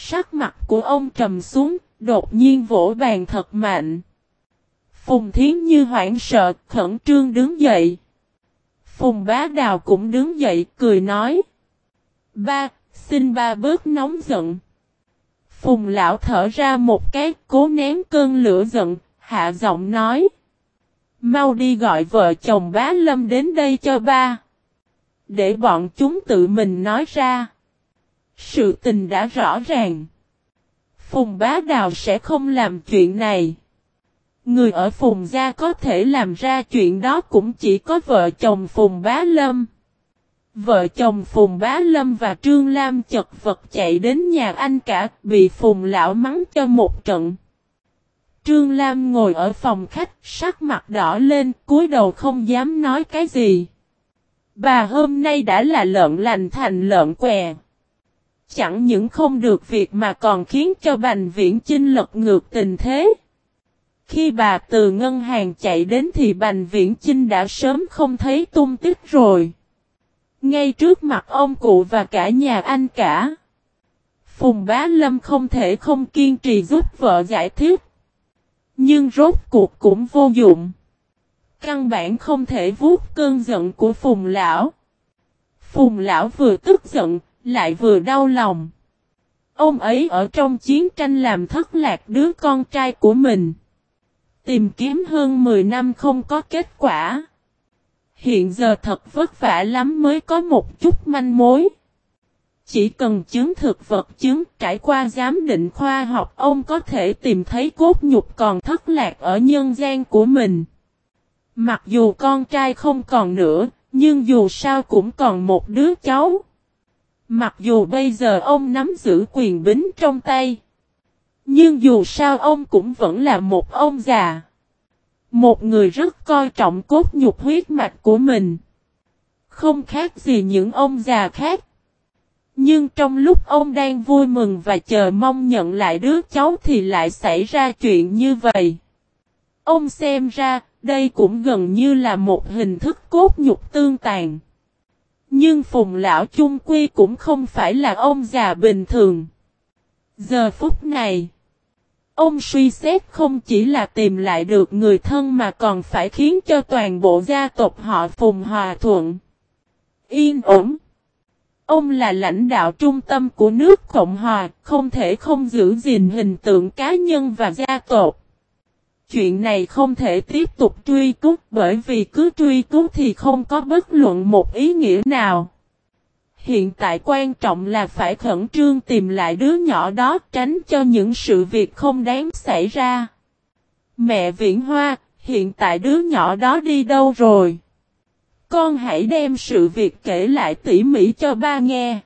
Sắc mặt của ông trầm xuống, Đột nhiên vỗ bàn thật mạnh. Phùng Thiến Như hoảng sợ, khẩn trương đứng dậy. Phùng Bá Đào cũng đứng dậy, cười nói. Ba, xin ba bớt nóng giận. Phùng Lão thở ra một cái, cố nén cơn lửa giận, hạ giọng nói. Mau đi gọi vợ chồng bá Lâm đến đây cho ba. Để bọn chúng tự mình nói ra. Sự tình đã rõ ràng. Phùng Bá Đào sẽ không làm chuyện này. Người ở Phùng Gia có thể làm ra chuyện đó cũng chỉ có vợ chồng Phùng Bá Lâm. Vợ chồng Phùng Bá Lâm và Trương Lam chật vật chạy đến nhà anh cả, bị Phùng Lão mắng cho một trận. Trương Lam ngồi ở phòng khách, sắc mặt đỏ lên, cúi đầu không dám nói cái gì. Bà hôm nay đã là lợn lành thành lợn què. Chẳng những không được việc mà còn khiến cho Bành Viễn Chinh lật ngược tình thế. Khi bà từ ngân hàng chạy đến thì Bành Viễn Chinh đã sớm không thấy tung tích rồi. Ngay trước mặt ông cụ và cả nhà anh cả. Phùng Bá Lâm không thể không kiên trì giúp vợ giải thích. Nhưng rốt cuộc cũng vô dụng. Căn bản không thể vuốt cơn giận của Phùng Lão. Phùng Lão vừa tức giận, lại vừa đau lòng. Ông ấy ở trong chiến tranh làm thất lạc đứa con trai của mình. Tìm kiếm hơn 10 năm không có kết quả. Hiện giờ thật vất vả lắm mới có một chút manh mối. Chỉ cần chứng thực vật chứng trải qua giám định khoa học ông có thể tìm thấy cốt nhục còn thất lạc ở nhân gian của mình. Mặc dù con trai không còn nữa, nhưng dù sao cũng còn một đứa cháu. Mặc dù bây giờ ông nắm giữ quyền bính trong tay. Nhưng dù sao ông cũng vẫn là một ông già. Một người rất coi trọng cốt nhục huyết mạch của mình. Không khác gì những ông già khác. Nhưng trong lúc ông đang vui mừng và chờ mong nhận lại đứa cháu thì lại xảy ra chuyện như vậy. Ông xem ra, đây cũng gần như là một hình thức cốt nhục tương tàn. Nhưng Phùng Lão Chung Quy cũng không phải là ông già bình thường. Giờ phút này, ông suy xét không chỉ là tìm lại được người thân mà còn phải khiến cho toàn bộ gia tộc họ Phùng hòa thuận. Yên ổn. Ông là lãnh đạo trung tâm của nước Cộng Hòa, không thể không giữ gìn hình tượng cá nhân và gia tộc. Chuyện này không thể tiếp tục truy cứu bởi vì cứ truy cứu thì không có bất luận một ý nghĩa nào. Hiện tại quan trọng là phải khẩn trương tìm lại đứa nhỏ đó tránh cho những sự việc không đáng xảy ra. Mẹ Viễn Hoa, hiện tại đứa nhỏ đó đi đâu rồi? Con hãy đem sự việc kể lại tỉ mỉ cho ba nghe.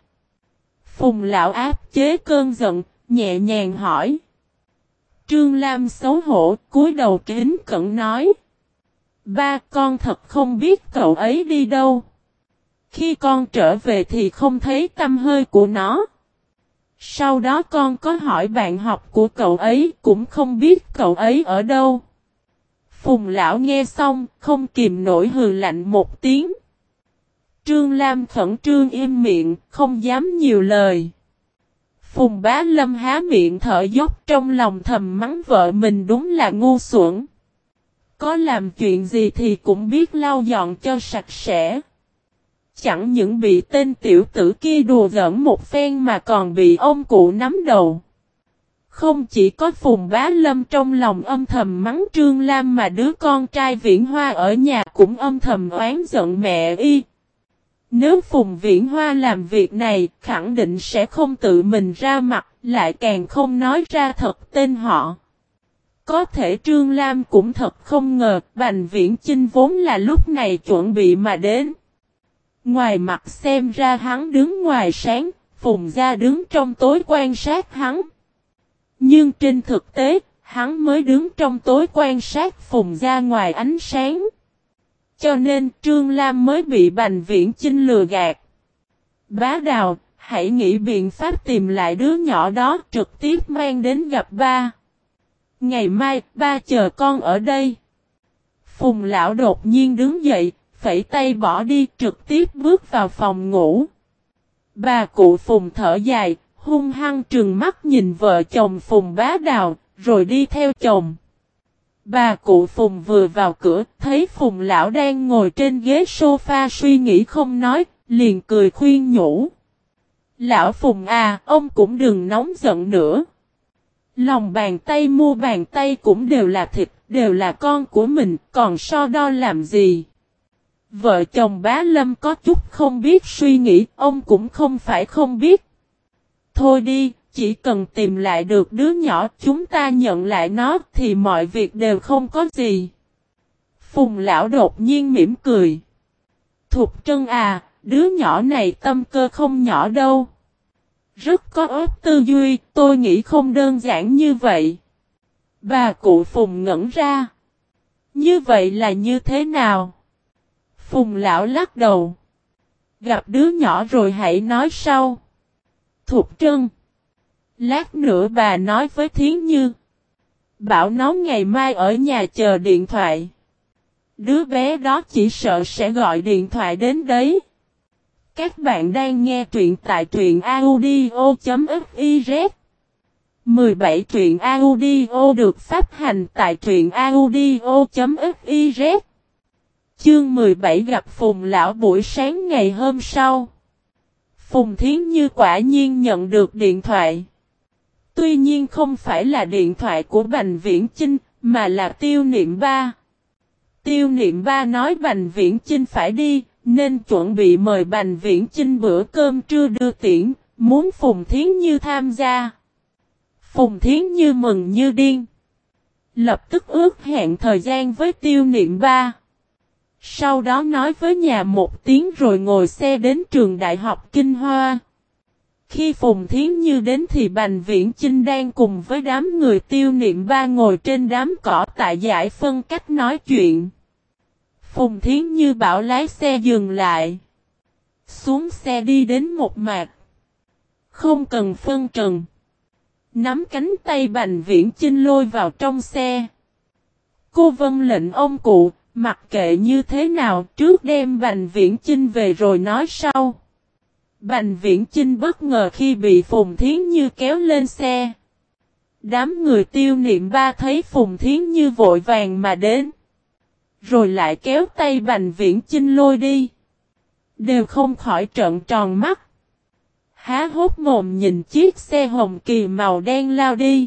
Phùng lão áp chế cơn giận, nhẹ nhàng hỏi. Trương Lam xấu hổ, cúi đầu kính cẩn nói. Ba con thật không biết cậu ấy đi đâu. Khi con trở về thì không thấy tâm hơi của nó. Sau đó con có hỏi bạn học của cậu ấy cũng không biết cậu ấy ở đâu. Phùng lão nghe xong, không kìm nổi hừ lạnh một tiếng. Trương Lam khẩn trương im miệng, không dám nhiều lời. Phùng bá lâm há miệng thở dốc trong lòng thầm mắng vợ mình đúng là ngu xuẩn. Có làm chuyện gì thì cũng biết lau dọn cho sạch sẽ. Chẳng những bị tên tiểu tử kia đùa giỡn một phen mà còn bị ông cụ nắm đầu. Không chỉ có Phùng Bá Lâm trong lòng âm thầm mắng Trương Lam mà đứa con trai Viễn Hoa ở nhà cũng âm thầm oán giận mẹ y. Nếu Phùng Viễn Hoa làm việc này, khẳng định sẽ không tự mình ra mặt, lại càng không nói ra thật tên họ. Có thể Trương Lam cũng thật không ngờ, Bành Viễn Chinh vốn là lúc này chuẩn bị mà đến. Ngoài mặt xem ra hắn đứng ngoài sáng, Phùng ra đứng trong tối quan sát hắn. Nhưng trên thực tế, hắn mới đứng trong tối quan sát Phùng ra ngoài ánh sáng. Cho nên Trương Lam mới bị Bành Viễn Chinh lừa gạt. Bá Đào, hãy nghĩ biện pháp tìm lại đứa nhỏ đó trực tiếp mang đến gặp ba. Ngày mai, ba chờ con ở đây. Phùng lão đột nhiên đứng dậy, phẩy tay bỏ đi trực tiếp bước vào phòng ngủ. Bà cụ Phùng thở dài, hung hăng trừng mắt nhìn vợ chồng Phùng bá đào, rồi đi theo chồng. Bà cụ Phùng vừa vào cửa, thấy Phùng lão đang ngồi trên ghế sofa suy nghĩ không nói, liền cười khuyên nhủ. Lão Phùng à, ông cũng đừng nóng giận nữa. Lòng bàn tay mua bàn tay cũng đều là thịt, đều là con của mình, còn so đo làm gì? Vợ chồng bá Lâm có chút không biết suy nghĩ, ông cũng không phải không biết. Thôi đi, chỉ cần tìm lại được đứa nhỏ chúng ta nhận lại nó thì mọi việc đều không có gì. Phùng lão đột nhiên mỉm cười. Thục trân à, đứa nhỏ này tâm cơ không nhỏ đâu. Rất có ớt tư duy, tôi nghĩ không đơn giản như vậy. Bà cụ Phùng ngẩn ra. Như vậy là như thế nào? Phùng lão lắc đầu. Gặp đứa nhỏ rồi hãy nói sau. Thục trân. Lát nữa bà nói với Thiến Như. Bảo nó ngày mai ở nhà chờ điện thoại. Đứa bé đó chỉ sợ sẽ gọi điện thoại đến đấy. Các bạn đang nghe truyện tại truyện audio.fiz 17 truyện audio được phát hành tại truyện audio.fiz Chương 17 gặp Phùng Lão buổi sáng ngày hôm sau. Phùng Thiến Như quả nhiên nhận được điện thoại. Tuy nhiên không phải là điện thoại của Bành Viễn Chinh, mà là tiêu niệm ba. Tiêu niệm ba nói Bành Viễn Chinh phải đi, nên chuẩn bị mời Bành Viễn Chinh bữa cơm trưa đưa tiễn, muốn Phùng Thiến Như tham gia. Phùng Thiến Như mừng như điên. Lập tức ước hẹn thời gian với tiêu niệm ba. Sau đó nói với nhà một tiếng rồi ngồi xe đến trường đại học Kinh Hoa. Khi Phùng Thiến Như đến thì Bành Viễn Chinh đang cùng với đám người tiêu niệm ba ngồi trên đám cỏ tại giải phân cách nói chuyện. Phùng Thiến Như bảo lái xe dừng lại. Xuống xe đi đến một mạc. Không cần phân trần. Nắm cánh tay Bành Viễn Chinh lôi vào trong xe. Cô vân lệnh ông cụ, mặc kệ như thế nào trước đem Bành Viễn Chinh về rồi nói sau. Bành Viễn Chinh bất ngờ khi bị Phùng Thiến Như kéo lên xe. Đám người tiêu niệm ba thấy Phùng Thiến Như vội vàng mà đến. Rồi lại kéo tay Bành Viễn Chinh lôi đi. Đều không khỏi trận tròn mắt. Há hốt mồm nhìn chiếc xe hồng kỳ màu đen lao đi.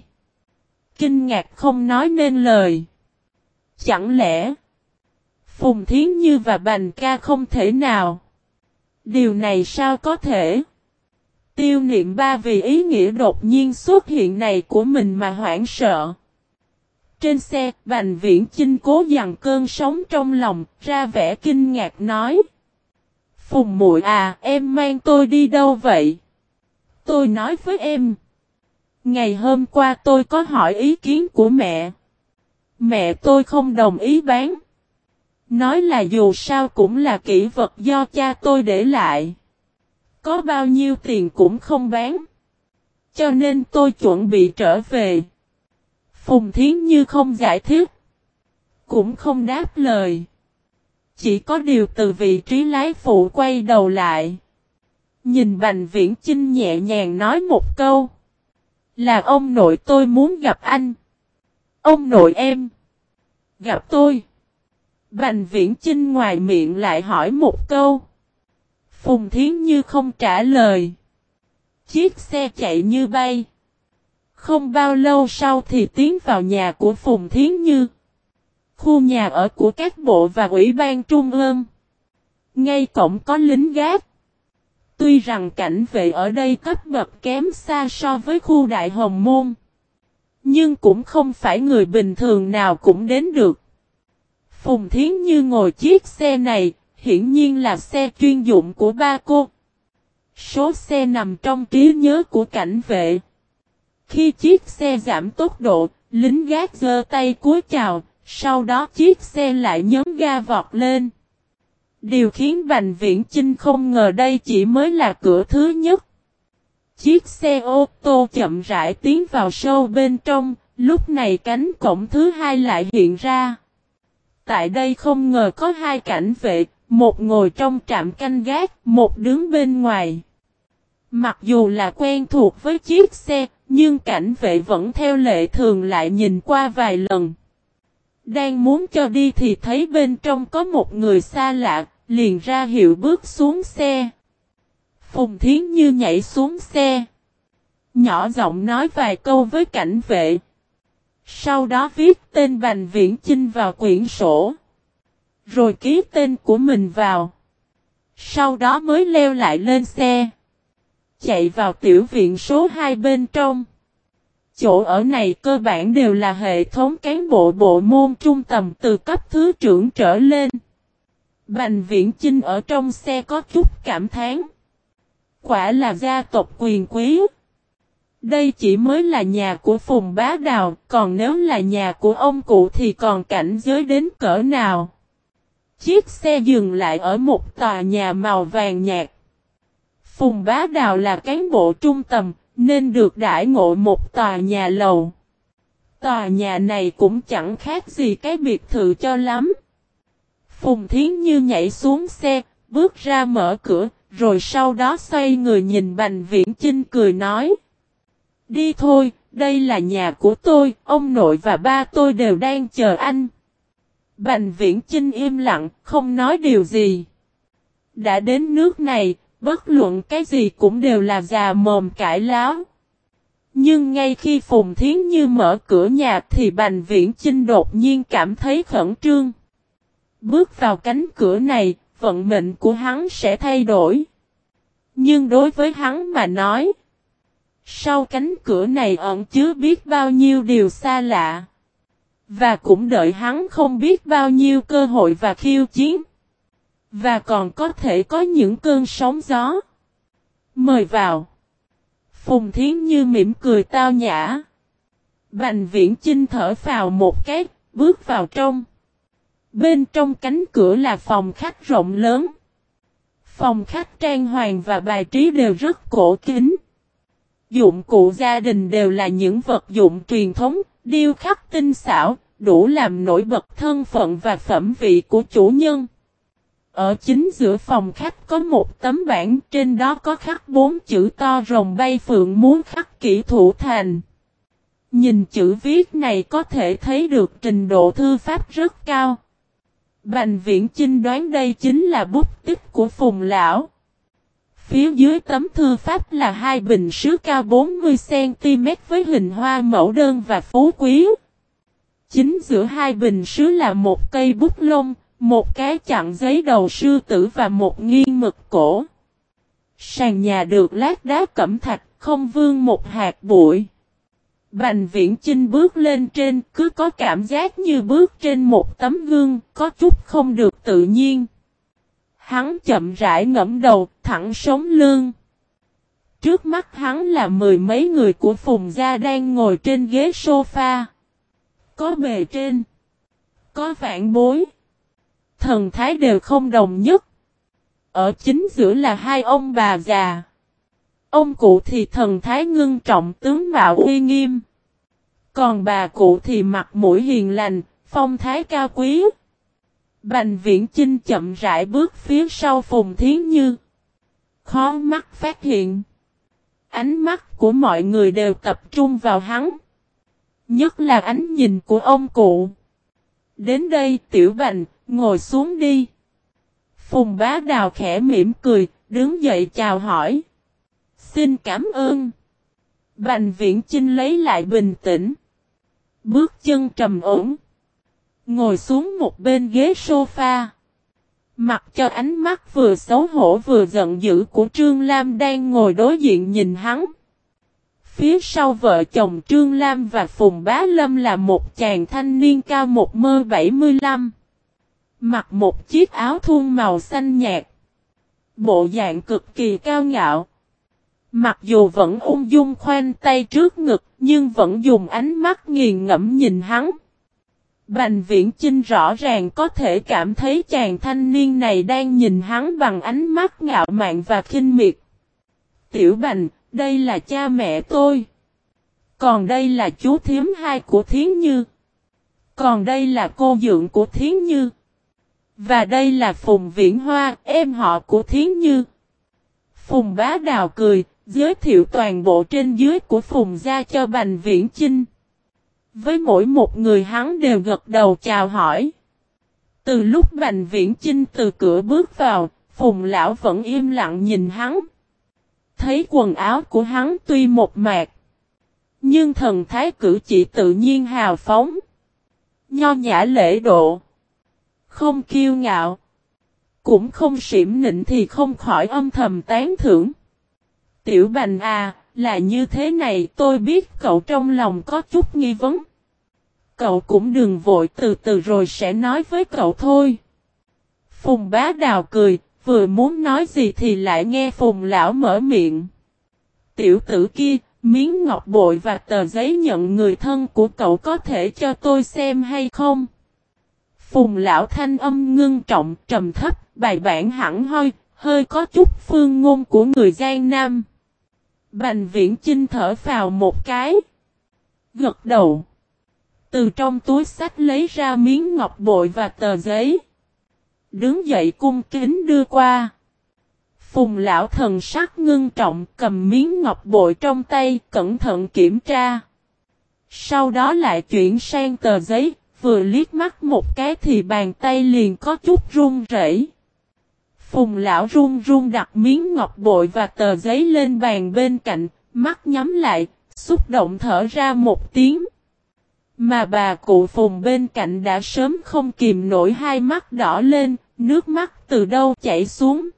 Kinh ngạc không nói nên lời. Chẳng lẽ, Phùng Thiến Như và Bành ca không thể nào. Điều này sao có thể? Tiêu niệm ba vì ý nghĩa đột nhiên xuất hiện này của mình mà hoảng sợ. Trên xe, Bành Viễn Chinh cố dằn cơn sóng trong lòng, ra vẻ kinh ngạc nói. Phùng muội à, em mang tôi đi đâu vậy? Tôi nói với em. Ngày hôm qua tôi có hỏi ý kiến của mẹ. Mẹ tôi không đồng ý bán. Nói là dù sao cũng là kỹ vật do cha tôi để lại. Có bao nhiêu tiền cũng không bán. Cho nên tôi chuẩn bị trở về. Phùng Thiến Như không giải thích. Cũng không đáp lời. Chỉ có điều từ vị trí lái phụ quay đầu lại. Nhìn Bành Viễn Chinh nhẹ nhàng nói một câu. Là ông nội tôi muốn gặp anh. Ông nội em. Gặp tôi. Bành Viễn Chinh ngoài miệng lại hỏi một câu. Phùng Thiến Như không trả lời. Chiếc xe chạy như bay. Không bao lâu sau thì tiến vào nhà của Phùng Thiến Như. Khu nhà ở của các bộ và ủy ban trung ương. Ngay cổng có lính gác. Tuy rằng cảnh vệ ở đây cấp bậc kém xa so với khu đại hồng môn. Nhưng cũng không phải người bình thường nào cũng đến được. Phùng Thiến Như ngồi chiếc xe này, hiển nhiên là xe chuyên dụng của ba cô. Số xe nằm trong trí nhớ của cảnh vệ. Khi chiếc xe giảm tốc độ, lính gác giơ tay cúi chào, sau đó chiếc xe lại nhấn ga vọt lên. Điều khiến Bành Viễn Chinh không ngờ đây chỉ mới là cửa thứ nhất. Chiếc xe ô tô chậm rãi tiến vào sâu bên trong, lúc này cánh cổng thứ hai lại hiện ra. Tại đây không ngờ có hai cảnh vệ, một ngồi trong trạm canh gác, một đứng bên ngoài. Mặc dù là quen thuộc với chiếc xe, nhưng cảnh vệ vẫn theo lệ thường lại nhìn qua vài lần. Đang muốn cho đi thì thấy bên trong có một người xa lạ, liền ra hiệu bước xuống xe. Phùng Thiến Như nhảy xuống xe. Nhỏ giọng nói vài câu với cảnh vệ. Sau đó viết tên Bành Viễn Chinh vào quyển sổ. Rồi ký tên của mình vào. Sau đó mới leo lại lên xe. Chạy vào tiểu viện số 2 bên trong. Chỗ ở này cơ bản đều là hệ thống cán bộ bộ môn trung tầm từ cấp thứ trưởng trở lên. Bành viễn Chinh ở trong xe có chút cảm thán. Quả là gia tộc quyền quý. Đây chỉ mới là nhà của Phùng Bá Đào, còn nếu là nhà của ông cụ thì còn cảnh giới đến cỡ nào. chiếc xe dừng lại ở một tòa nhà màu vàng nhạt. Phùng Bá Đào là cán bộ trung tầm, nên được đãi ngộ một tòa nhà lầu. Tòa nhà này cũng chẳng khác gì cái biệt thự cho lắm. Phùng Thiến Như nhảy xuống xe, bước ra mở cửa, rồi sau đó xoay người nhìn Bành Viễn Chinh cười nói. Đi thôi, đây là nhà của tôi, ông nội và ba tôi đều đang chờ anh. Bành Viễn Chinh im lặng, không nói điều gì. Đã đến nước này, bất luận cái gì cũng đều là già mồm cãi láo. Nhưng ngay khi Phùng Thiến Như mở cửa nhà thì Bành Viễn Chinh đột nhiên cảm thấy khẩn trương. Bước vào cánh cửa này, vận mệnh của hắn sẽ thay đổi. Nhưng đối với hắn mà nói, sau cánh cửa này ẩn chứa biết bao nhiêu điều xa lạ. Và cũng đợi hắn không biết bao nhiêu cơ hội và khiêu chiến. Và còn có thể có những cơn sóng gió. Mời vào. Phùng Thiến Như mỉm cười tao nhã. Bành viễn chinh thở vào một cái, bước vào trong. Bên trong cánh cửa là phòng khách rộng lớn. Phòng khách trang hoàng và bài trí đều rất cổ kính. Dụng cụ gia đình đều là những vật dụng truyền thống, điêu khắc tinh xảo, đủ làm nổi bật thân phận và phẩm vị của chủ nhân. Ở chính giữa phòng khách có một tấm bảng trên đó có khắc bốn chữ to rồng bay phượng muốn khắc kỹ thủ thành. Nhìn chữ viết này có thể thấy được trình độ thư pháp rất cao. Bành viễn chinh đoán đây chính là bút tích của Phùng Lão. Phía dưới tấm thư pháp là hai bình sứ cao 40cm với hình hoa mẫu đơn và phú quý. Chính giữa hai bình sứ là một cây bút lông, một cái chặn giấy đầu sư tử và một nghiêng mực cổ. Sàn nhà được lát đá cẩm thạch, không vương một hạt bụi. Bành viễn chinh bước lên trên, cứ có cảm giác như bước trên một tấm gương, có chút không được tự nhiên. Hắn chậm rãi ngẫm đầu, thẳng sống lưng. Trước mắt hắn là mười mấy người của Phùng Gia đang ngồi trên ghế sofa. Có bề trên. Có vạn bối. Thần thái đều không đồng nhất. Ở chính giữa là hai ông bà già. Ông cụ thì thần thái ngưng trọng tướng mạo uy nghiêm. Còn bà cụ thì mặt mũi hiền lành, phong thái cao quý. Bành viễn chinh chậm rãi bước phía sau Phùng Thiến Như. Khó mắt phát hiện. Ánh mắt của mọi người đều tập trung vào hắn. Nhất là ánh nhìn của ông cụ. Đến đây tiểu bành, ngồi xuống đi. Phùng bá đào khẽ mỉm cười, đứng dậy chào hỏi. Xin cảm ơn. Bành viễn chinh lấy lại bình tĩnh. Bước chân trầm ổn. Ngồi xuống một bên ghế sofa. Mặc cho ánh mắt vừa xấu hổ vừa giận dữ của Trương Lam đang ngồi đối diện nhìn hắn. Phía sau vợ chồng Trương Lam và Phùng Bá Lâm là một chàng thanh niên cao một mơ 75. Mặc một chiếc áo thun màu xanh nhạt. Bộ dạng cực kỳ cao ngạo. Mặc dù vẫn ung dung khoanh tay trước ngực, nhưng vẫn dùng ánh mắt nghiền ngẫm nhìn hắn. Bành viễn Trinh rõ ràng có thể cảm thấy chàng thanh niên này đang nhìn hắn bằng ánh mắt ngạo mạn và khinh miệt. Tiểu bành, đây là cha mẹ tôi. Còn đây là chú thiếm hai của Thiến Như. Còn đây là cô dượng của Thiến Như. Và đây là Phùng Viễn Hoa, em họ của Thiến Như. Phùng Bá Đào cười, giới thiệu toàn bộ trên dưới của Phùng gia cho Bành Viễn Chinh. Với mỗi một người hắn đều gật đầu chào hỏi. Từ lúc Bành Viễn Chinh từ cửa bước vào, Phùng Lão vẫn im lặng nhìn hắn. Thấy quần áo của hắn tuy một mạc. Nhưng thần thái cử chỉ tự nhiên hào phóng. Nho nhã lễ độ. Không kiêu ngạo. Cũng không xỉm nịnh thì không khỏi âm thầm tán thưởng. Tiểu bành à, là như thế này tôi biết cậu trong lòng có chút nghi vấn. Cậu cũng đừng vội từ từ rồi sẽ nói với cậu thôi. Phùng bá đào cười, vừa muốn nói gì thì lại nghe Phùng lão mở miệng. Tiểu tử kia, miếng ngọc bội và tờ giấy nhận người thân của cậu có thể cho tôi xem hay không? Phùng lão thanh âm ngưng trọng trầm thấp, bài bản hẳn hoi, hơi có chút phương ngôn của người Giang Nam. Bành viễn chinh thở vào một cái. Gật đầu. Từ trong túi sách lấy ra miếng ngọc bội và tờ giấy. Đứng dậy cung kính đưa qua. Phùng lão thần sắc ngưng trọng cầm miếng ngọc bội trong tay cẩn thận kiểm tra. Sau đó lại chuyển sang tờ giấy, vừa liếc mắt một cái thì bàn tay liền có chút run rẩy. Phùng lão run run đặt miếng ngọc bội và tờ giấy lên bàn bên cạnh, mắt nhắm lại, xúc động thở ra một tiếng. Mà bà cụ phùng bên cạnh đã sớm không kìm nổi hai mắt đỏ lên, nước mắt từ đâu chảy xuống.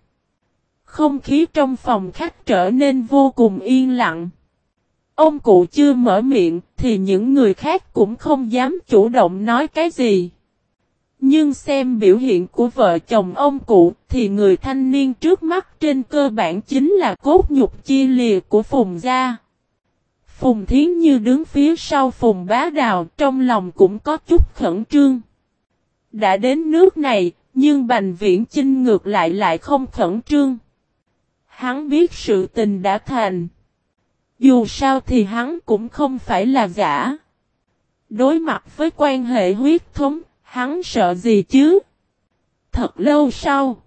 Không khí trong phòng khách trở nên vô cùng yên lặng. Ông cụ chưa mở miệng thì những người khác cũng không dám chủ động nói cái gì. Nhưng xem biểu hiện của vợ chồng ông cụ thì người thanh niên trước mắt trên cơ bản chính là cốt nhục chia lìa của Phùng gia. Phùng Thiến Như đứng phía sau Phùng Bá Đào trong lòng cũng có chút khẩn trương. Đã đến nước này, nhưng Bành Viễn Chinh ngược lại lại không khẩn trương. Hắn biết sự tình đã thành. Dù sao thì hắn cũng không phải là giả. Đối mặt với quan hệ huyết thống, hắn sợ gì chứ? Thật lâu sau,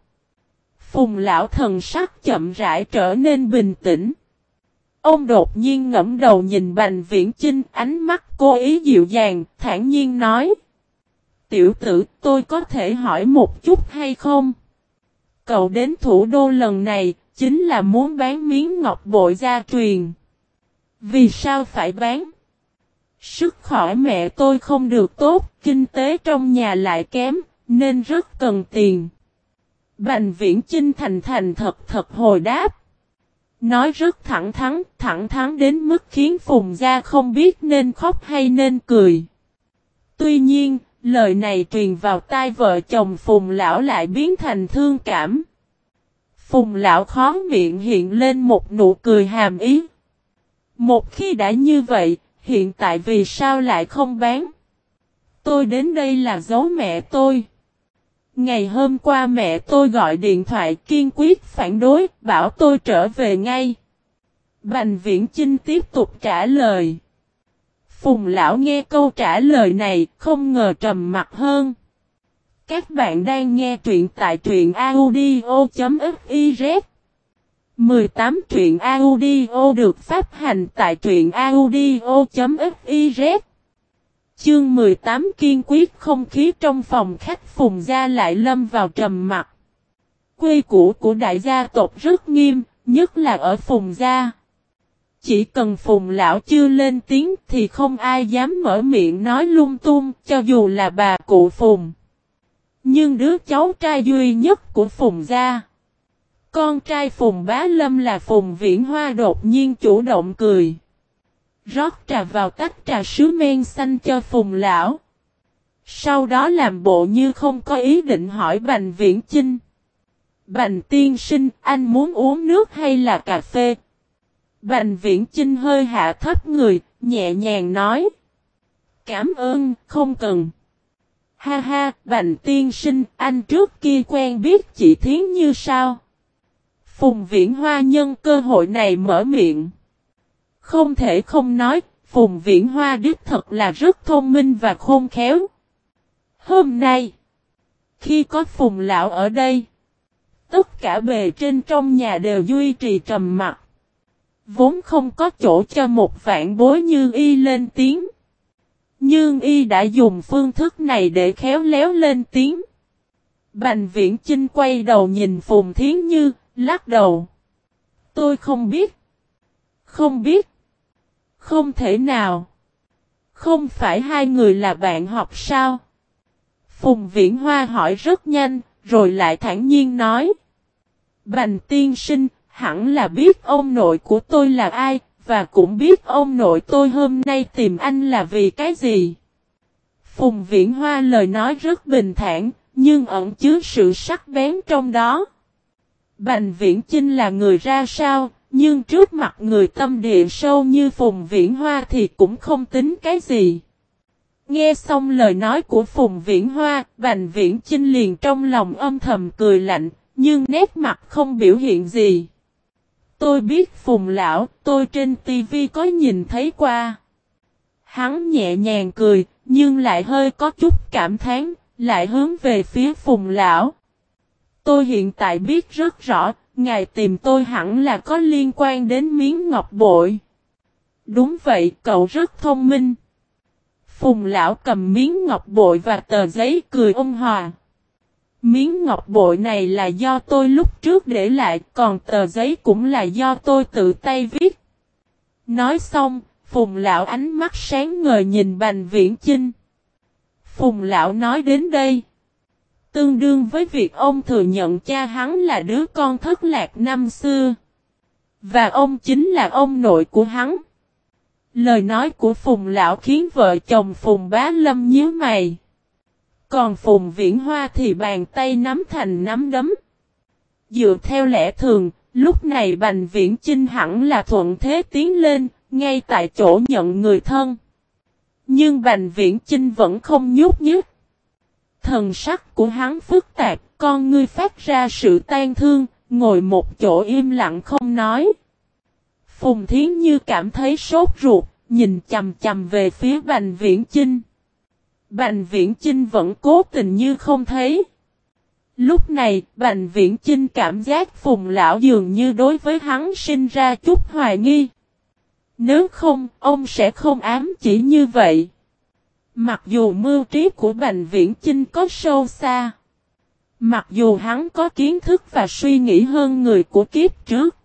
Phùng lão thần sắc chậm rãi trở nên bình tĩnh. Ông đột nhiên ngẫm đầu nhìn Bành Viễn Chinh ánh mắt cô ý dịu dàng, thản nhiên nói. Tiểu tử, tôi có thể hỏi một chút hay không? Cậu đến thủ đô lần này, chính là muốn bán miếng ngọc bội gia truyền. Vì sao phải bán? Sức khỏe mẹ tôi không được tốt, kinh tế trong nhà lại kém, nên rất cần tiền. Bành viễn Chinh thành thành thật thật hồi đáp. Nói rất thẳng thắn, thẳng thắn đến mức khiến Phùng Gia không biết nên khóc hay nên cười. Tuy nhiên, lời này truyền vào tai vợ chồng Phùng Lão lại biến thành thương cảm. Phùng Lão khó miệng hiện lên một nụ cười hàm ý. Một khi đã như vậy, hiện tại vì sao lại không bán? Tôi đến đây là giấu mẹ tôi. Ngày hôm qua mẹ tôi gọi điện thoại kiên quyết phản đối, bảo tôi trở về ngay. Bành viễn Chinh tiếp tục trả lời. Phùng lão nghe câu trả lời này, không ngờ trầm mặt hơn. Các bạn đang nghe truyện tại truyện audio.fif 18 truyện audio được phát hành tại truyện audio.fiz Chương 18 kiên quyết không khí trong phòng khách Phùng Gia lại lâm vào trầm mặt. Quê cũ của đại gia tộc rất nghiêm, nhất là ở Phùng Gia. Chỉ cần Phùng Lão chưa lên tiếng thì không ai dám mở miệng nói lung tung cho dù là bà cụ Phùng. Nhưng đứa cháu trai duy nhất của Phùng Gia. Con trai Phùng Bá Lâm là Phùng Viễn Hoa đột nhiên chủ động cười rót trà vào tách trà sứ men xanh cho Phùng Lão. Sau đó làm bộ như không có ý định hỏi Bành Viễn Chinh. Bành tiên sinh, anh muốn uống nước hay là cà phê? Bành Viễn Chinh hơi hạ thấp người, nhẹ nhàng nói. Cảm ơn, không cần. Ha ha, Bành tiên sinh, anh trước kia quen biết chị Thiến như sao? Phùng Viễn Hoa nhân cơ hội này mở miệng. Không thể không nói, Phùng Viễn Hoa đích thật là rất thông minh và khôn khéo. Hôm nay, khi có Phùng Lão ở đây, tất cả bề trên trong nhà đều duy trì trầm mặt. Vốn không có chỗ cho một vạn bối như y lên tiếng. Nhưng y đã dùng phương thức này để khéo léo lên tiếng. Bành viễn Chinh quay đầu nhìn Phùng Thiến Như, lắc đầu. Tôi không biết. Không biết. Không thể nào. Không phải hai người là bạn học sao? Phùng Viễn Hoa hỏi rất nhanh, rồi lại thản nhiên nói. Bành tiên sinh, hẳn là biết ông nội của tôi là ai, và cũng biết ông nội tôi hôm nay tìm anh là vì cái gì. Phùng Viễn Hoa lời nói rất bình thản, nhưng ẩn chứa sự sắc bén trong đó. Bành Viễn Chinh là người ra sao, nhưng trước mặt người tâm địa sâu như Phùng Viễn Hoa thì cũng không tính cái gì. Nghe xong lời nói của Phùng Viễn Hoa, Bành Viễn Chinh liền trong lòng âm thầm cười lạnh, nhưng nét mặt không biểu hiện gì. Tôi biết Phùng Lão, tôi trên tivi có nhìn thấy qua. Hắn nhẹ nhàng cười, nhưng lại hơi có chút cảm thán, lại hướng về phía Phùng Lão. Tôi hiện tại biết rất rõ, ngài tìm tôi hẳn là có liên quan đến miếng ngọc bội. Đúng vậy, cậu rất thông minh. Phùng lão cầm miếng ngọc bội và tờ giấy cười ôn hòa. Miếng ngọc bội này là do tôi lúc trước để lại, còn tờ giấy cũng là do tôi tự tay viết. Nói xong, Phùng lão ánh mắt sáng ngời nhìn Bành Viễn Chinh. Phùng lão nói đến đây. Tương đương với việc ông thừa nhận cha hắn là đứa con thất lạc năm xưa. Và ông chính là ông nội của hắn. Lời nói của Phùng Lão khiến vợ chồng Phùng Bá Lâm nhíu mày. Còn Phùng Viễn Hoa thì bàn tay nắm thành nắm đấm. Dựa theo lẽ thường, lúc này Bành Viễn Chinh hẳn là thuận thế tiến lên, ngay tại chỗ nhận người thân. Nhưng Bành Viễn Chinh vẫn không nhút nhút. Thần sắc của hắn phức tạp, con ngươi phát ra sự tan thương, ngồi một chỗ im lặng không nói. Phùng Thiến Như cảm thấy sốt ruột, nhìn chầm chầm về phía Bành Viễn Chinh. Bành Viễn Chinh vẫn cố tình như không thấy. Lúc này, Bành Viễn Chinh cảm giác Phùng Lão dường như đối với hắn sinh ra chút hoài nghi. Nếu không, ông sẽ không ám chỉ như vậy. Mặc dù mưu trí của Bành Viễn Chinh có sâu xa. Mặc dù hắn có kiến thức và suy nghĩ hơn người của kiếp trước.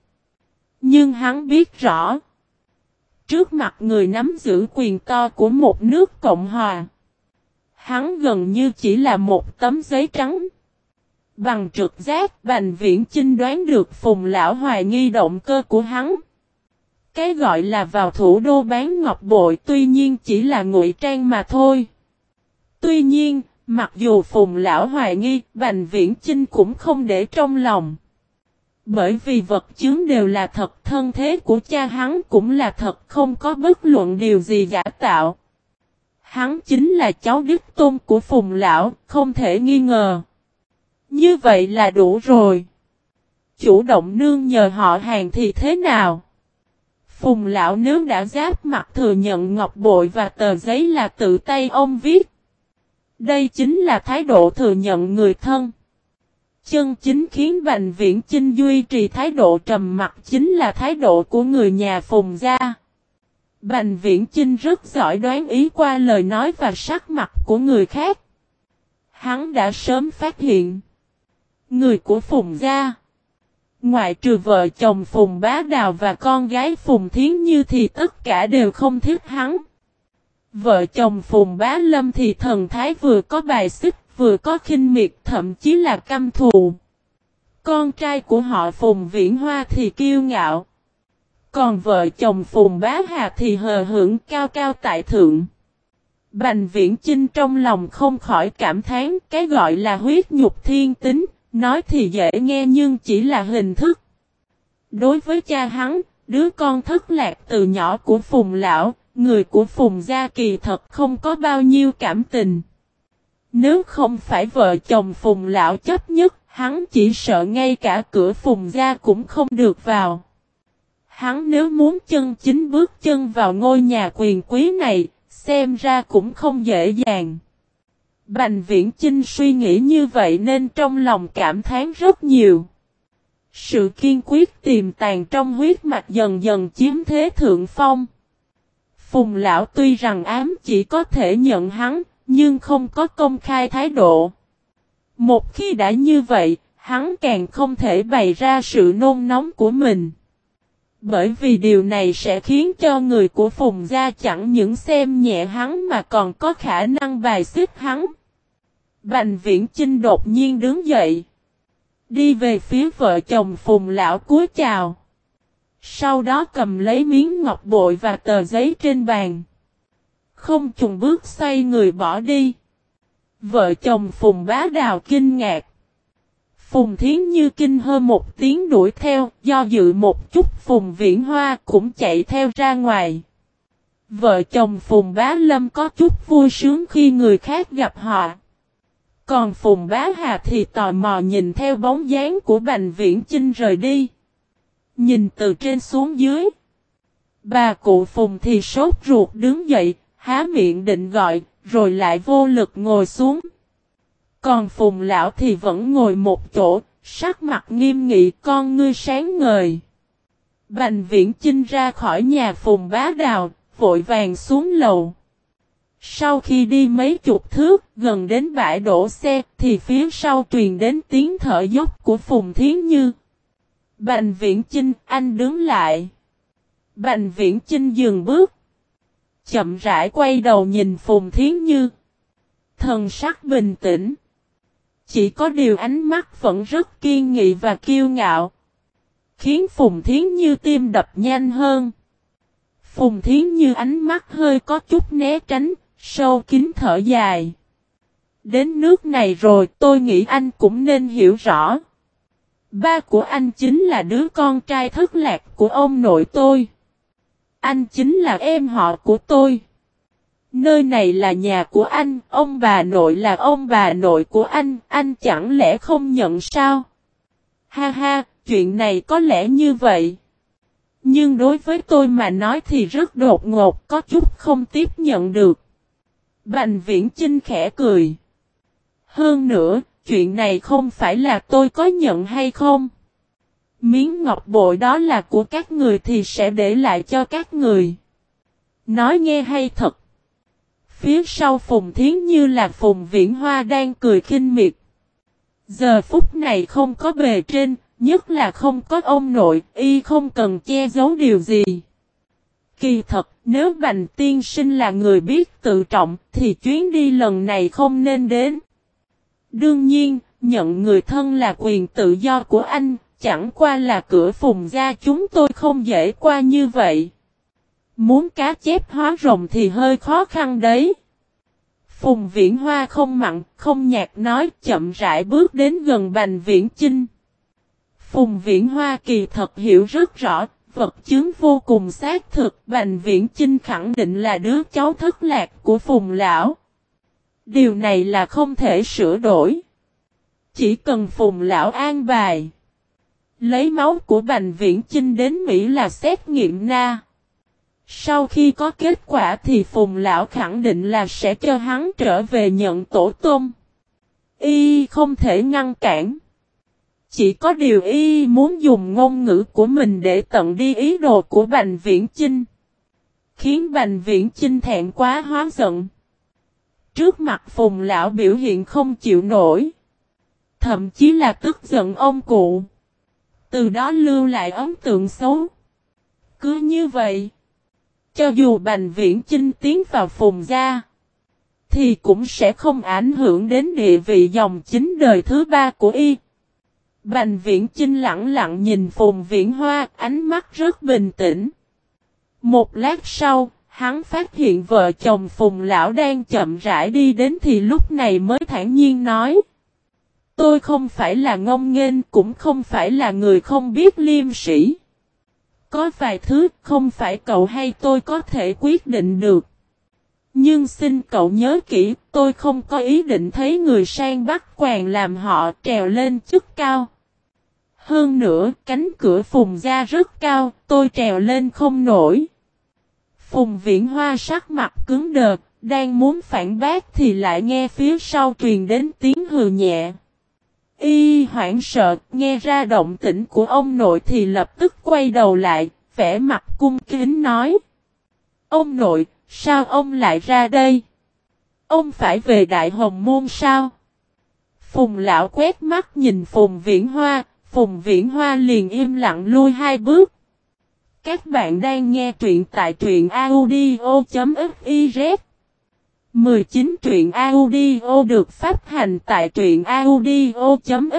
Nhưng hắn biết rõ. Trước mặt người nắm giữ quyền to của một nước Cộng Hòa. Hắn gần như chỉ là một tấm giấy trắng. Bằng trực giác, Bành Viễn Chinh đoán được Phùng Lão hoài nghi động cơ của hắn. Cái gọi là vào thủ đô bán ngọc bội tuy nhiên chỉ là ngụy trang mà thôi. Tuy nhiên, mặc dù Phùng Lão hoài nghi, Bành Viễn Chinh cũng không để trong lòng. Bởi vì vật chứng đều là thật thân thế của cha hắn cũng là thật không có bất luận điều gì giả tạo. Hắn chính là cháu đức tôn của Phùng Lão, không thể nghi ngờ. Như vậy là đủ rồi. Chủ động nương nhờ họ hàng thì thế nào? Phùng Lão nếu đã giáp mặt thừa nhận ngọc bội và tờ giấy là tự tay ông viết. Đây chính là thái độ thừa nhận người thân. Chân chính khiến Bành Viễn Chinh duy trì thái độ trầm mặc chính là thái độ của người nhà Phùng Gia. Bành Viễn Chinh rất giỏi đoán ý qua lời nói và sắc mặt của người khác. Hắn đã sớm phát hiện. Người của Phùng Gia. Ngoại trừ vợ chồng Phùng Bá Đào và con gái Phùng Thiến Như thì tất cả đều không thích hắn. Vợ chồng Phùng Bá Lâm thì thần thái vừa có bài xích vừa có khinh miệt thậm chí là căm thù. Con trai của họ Phùng Viễn Hoa thì kiêu ngạo. Còn vợ chồng Phùng Bá Hà thì hờ hững cao cao tại thượng. Bành Viễn Chinh trong lòng không khỏi cảm thán cái gọi là huyết nhục thiên tính, nói thì dễ nghe nhưng chỉ là hình thức. Đối với cha hắn, đứa con thất lạc từ nhỏ của Phùng Lão, người của Phùng Gia Kỳ thật không có bao nhiêu cảm tình. Nếu không phải vợ chồng Phùng Lão chấp nhất, hắn chỉ sợ ngay cả cửa Phùng Gia cũng không được vào. Hắn nếu muốn chân chính bước chân vào ngôi nhà quyền quý này, xem ra cũng không dễ dàng. Bành viễn Chinh suy nghĩ như vậy nên trong lòng cảm thán rất nhiều. Sự kiên quyết tiềm tàng trong huyết mạch dần dần chiếm thế thượng phong. Phùng lão tuy rằng ám chỉ có thể nhận hắn, nhưng không có công khai thái độ. Một khi đã như vậy, hắn càng không thể bày ra sự nôn nóng của mình. Bởi vì điều này sẽ khiến cho người của Phùng Gia chẳng những xem nhẹ hắn mà còn có khả năng bài xích hắn. Bành viễn Chinh đột nhiên đứng dậy. Đi về phía vợ chồng Phùng Lão cúi chào. Sau đó cầm lấy miếng ngọc bội và tờ giấy trên bàn. Không trùng bước xoay người bỏ đi. Vợ chồng Phùng Bá Đào kinh ngạc. Phùng Thiến Như kinh hơn một tiếng đuổi theo, do dự một chút Phùng Viễn Hoa cũng chạy theo ra ngoài. Vợ chồng Phùng Bá Lâm có chút vui sướng khi người khác gặp họ. Còn Phùng Bá Hà thì tò mò nhìn theo bóng dáng của Bành Viễn Chinh rời đi. Nhìn từ trên xuống dưới. Bà cụ Phùng thì sốt ruột đứng dậy, há miệng định gọi, rồi lại vô lực ngồi xuống. Còn Phùng Lão thì vẫn ngồi một chỗ, sắc mặt nghiêm nghị con ngươi sáng ngời. Bành Viễn Chinh ra khỏi nhà Phùng Bá Đào, vội vàng xuống lầu. Sau khi đi mấy chục thước, gần đến bãi đổ xe, thì phía sau truyền đến tiếng thở dốc của Phùng Thiến Như. Bành Viễn Chinh, anh đứng lại. Bành Viễn Chinh dừng bước. Chậm rãi quay đầu nhìn Phùng Thiến Như. Thần sắc bình tĩnh. Chỉ có điều ánh mắt vẫn rất kiên nghị và kiêu ngạo. Khiến Phùng Thiến Như tim đập nhanh hơn. Phùng Thiến Như ánh mắt hơi có chút né tránh, sâu kín thở dài. Đến nước này rồi tôi nghĩ anh cũng nên hiểu rõ. Ba của anh chính là đứa con trai thất lạc của ông nội tôi. Anh chính là em họ của tôi. Nơi này là nhà của anh, ông bà nội là ông bà nội của anh, anh chẳng lẽ không nhận sao? Ha ha, chuyện này có lẽ như vậy. Nhưng đối với tôi mà nói thì rất đột ngột, có chút không tiếp nhận được. Bành viễn Trinh khẽ cười. Hơn nữa, chuyện này không phải là tôi có nhận hay không. Miếng ngọc bội đó là của các người thì sẽ để lại cho các người. Nói nghe hay thật. Phía sau Phùng Thiến như là Phùng Viễn Hoa đang cười khinh miệt. Giờ phút này không có bề trên, nhất là không có ông nội, y không cần che giấu điều gì. Kỳ thật, nếu Bành Tiên Sinh là người biết tự trọng, thì chuyến đi lần này không nên đến. Đương nhiên, nhận người thân là quyền tự do của anh, chẳng qua là cửa phùng ra chúng tôi không dễ qua như vậy. Muốn cá chép hóa rồng thì hơi khó khăn đấy. Phùng Viễn Hoa không mặn, không nhạt nói chậm rãi bước đến gần Bành Viễn Chinh. Phùng Viễn Hoa kỳ thật hiểu rất rõ, vật chứng vô cùng xác thực, Bành Viễn Chinh khẳng định là đứa cháu thất lạc của Phùng Lão. Điều này là không thể sửa đổi. Chỉ cần Phùng Lão an bài. Lấy máu của Bành Viễn Chinh đến Mỹ là xét nghiệm na. Sau khi có kết quả thì Phùng Lão khẳng định là sẽ cho hắn trở về nhận tổ tôm. Y không thể ngăn cản. Chỉ có điều Y muốn dùng ngôn ngữ của mình để tận đi ý đồ của Bành Viễn Chinh. Khiến Bành Viễn Chinh thẹn quá hóa giận. Trước mặt Phùng Lão biểu hiện không chịu nổi. Thậm chí là tức giận ông cụ. Từ đó lưu lại ấn tượng xấu. Cứ như vậy. Cho dù Bành Viễn Chinh tiến vào phùng gia. Thì cũng sẽ không ảnh hưởng đến địa vị dòng chính đời thứ ba của y. Bành Viễn Chinh lặng lặng nhìn Phùng Viễn Hoa, ánh mắt rất bình tĩnh. Một lát sau, hắn phát hiện vợ chồng Phùng Lão đang chậm rãi đi đến thì lúc này mới thản nhiên nói. Tôi không phải là ngông nghênh, cũng không phải là người không biết liêm sĩ. Có vài thứ không phải cậu hay tôi có thể quyết định được. Nhưng xin cậu nhớ kỹ, tôi không có ý định thấy người sang bắt quàng làm họ trèo lên chức cao. Hơn nữa, cánh cửa phùng ra rất cao, tôi trèo lên không nổi. Phùng viễn hoa sắc mặt cứng đờ, đang muốn phản bác thì lại nghe phía sau truyền đến tiếng hừ nhẹ. Y hoảng sợ, nghe ra động tĩnh của ông nội thì lập tức quay đầu lại, vẻ mặt cung kính nói. Ông nội, sao ông lại ra đây? Ông phải về Đại Hồng Môn sao? Phùng lão quét mắt nhìn Phùng Viễn Hoa, Phùng Viễn Hoa liền im lặng lui hai bước. Các bạn đang nghe truyện tại truyện audio.fif 19 truyện audio được phát hành tại truyện audio.fiz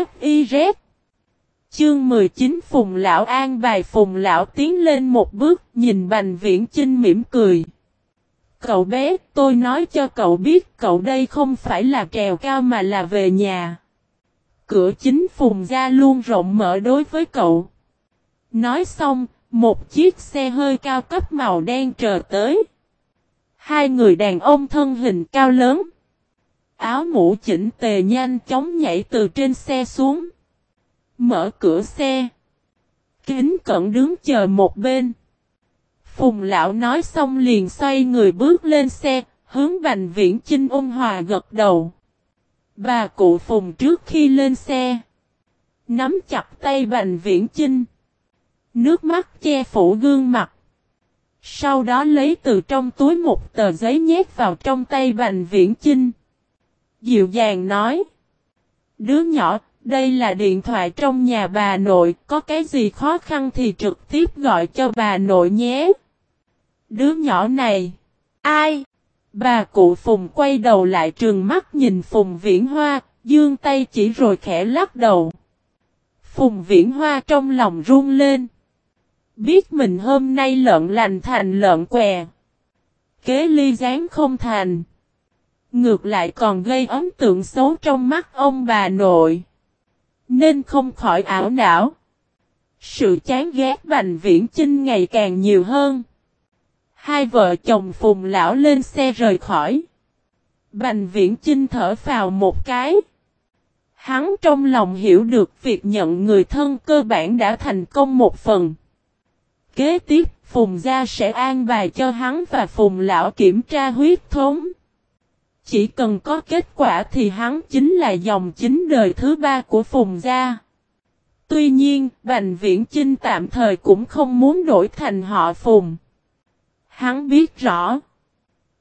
Chương 19 Phùng Lão An bài Phùng Lão tiến lên một bước nhìn Bành Viễn Chinh mỉm cười. Cậu bé, tôi nói cho cậu biết cậu đây không phải là trèo cao mà là về nhà. Cửa chính Phùng ra luôn rộng mở đối với cậu. Nói xong, một chiếc xe hơi cao cấp màu đen chờ tới. Hai người đàn ông thân hình cao lớn. Áo mũ chỉnh tề nhanh chóng nhảy từ trên xe xuống. Mở cửa xe. Kính cận đứng chờ một bên. Phùng lão nói xong liền xoay người bước lên xe, hướng Bành Viễn Chinh ôn hòa gật đầu. Bà cụ Phùng trước khi lên xe. Nắm chặt tay Bành Viễn Chinh. Nước mắt che phủ gương mặt. Sau đó lấy từ trong túi một tờ giấy nhét vào trong tay Bành Viễn Chinh. Dịu dàng nói. Đứa nhỏ, đây là điện thoại trong nhà bà nội, có cái gì khó khăn thì trực tiếp gọi cho bà nội nhé. Đứa nhỏ này. Ai? Bà cụ Phùng quay đầu lại trường mắt nhìn Phùng Viễn Hoa, dương tay chỉ rồi khẽ lắc đầu. Phùng Viễn Hoa trong lòng run lên. Biết mình hôm nay lợn lành thành lợn què. Kế ly gián không thành. Ngược lại còn gây ấn tượng xấu trong mắt ông bà nội. Nên không khỏi ảo não. Sự chán ghét Bành Viễn Chinh ngày càng nhiều hơn. Hai vợ chồng Phùng Lão lên xe rời khỏi. Bành Viễn Chinh thở vào một cái. Hắn trong lòng hiểu được việc nhận người thân cơ bản đã thành công một phần. Kế tiếp, Phùng Gia sẽ an bài cho hắn và Phùng Lão kiểm tra huyết thống. Chỉ cần có kết quả thì hắn chính là dòng chính đời thứ ba của Phùng Gia. Tuy nhiên, Bành Viễn Chinh tạm thời cũng không muốn đổi thành họ Phùng. Hắn biết rõ,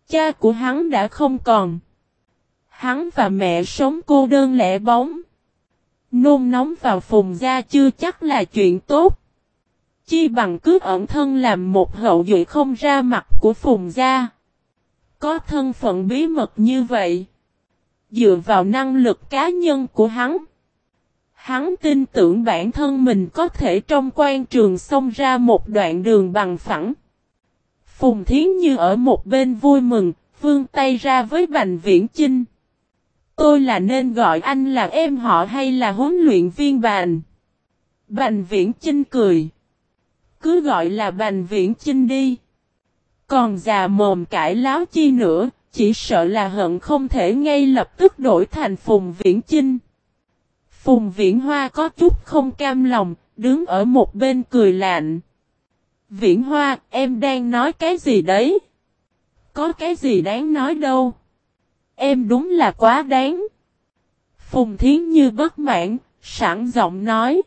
cha của hắn đã không còn. Hắn và mẹ sống cô đơn lẻ bóng. Nôn nóng vào Phùng Gia chưa chắc là chuyện tốt. Chi bằng cứ ẩn thân làm một hậu duệ không ra mặt của Phùng Gia. Có thân phận bí mật như vậy. Dựa vào năng lực cá nhân của hắn. Hắn tin tưởng bản thân mình có thể trong quan trường xông ra một đoạn đường bằng phẳng. Phùng Thiến Như ở một bên vui mừng, vương tay ra với Bành Viễn Chinh. Tôi là nên gọi anh là em họ hay là huấn luyện viên Bành? Bành Viễn Chinh cười. Cứ gọi là Bành Viễn Chinh đi. Còn già mồm cãi láo chi nữa, chỉ sợ là hận không thể ngay lập tức đổi thành Phùng Viễn Chinh. Phùng Viễn Hoa có chút không cam lòng, đứng ở một bên cười lạnh. Viễn Hoa, em đang nói cái gì đấy? Có cái gì đáng nói đâu? Em đúng là quá đáng. Phùng Thiến Như bất mãn, sẵn giọng nói.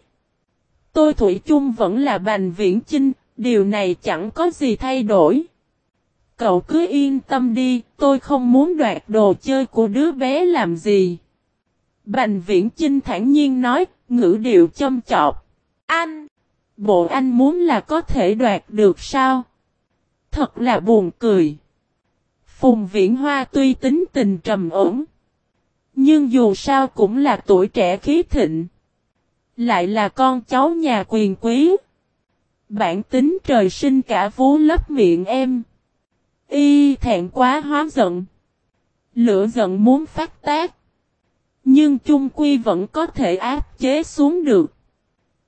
Tôi Thủy chung vẫn là Bành Viễn Chinh, điều này chẳng có gì thay đổi. Cậu cứ yên tâm đi, tôi không muốn đoạt đồ chơi của đứa bé làm gì. Bành viễn Trinh thản nhiên nói, ngữ điệu châm chọc. Anh! Bộ anh muốn là có thể đoạt được sao? Thật là buồn cười. Phùng Viễn Hoa tuy tính tình trầm ổn. Nhưng dù sao cũng là tuổi trẻ khí thịnh. Lại là con cháu nhà quyền quý. Bản tính trời sinh cả vú lấp miệng em. Y thẹn quá hóa giận. Lửa giận muốn phát tác. Nhưng chung quy vẫn có thể áp chế xuống được.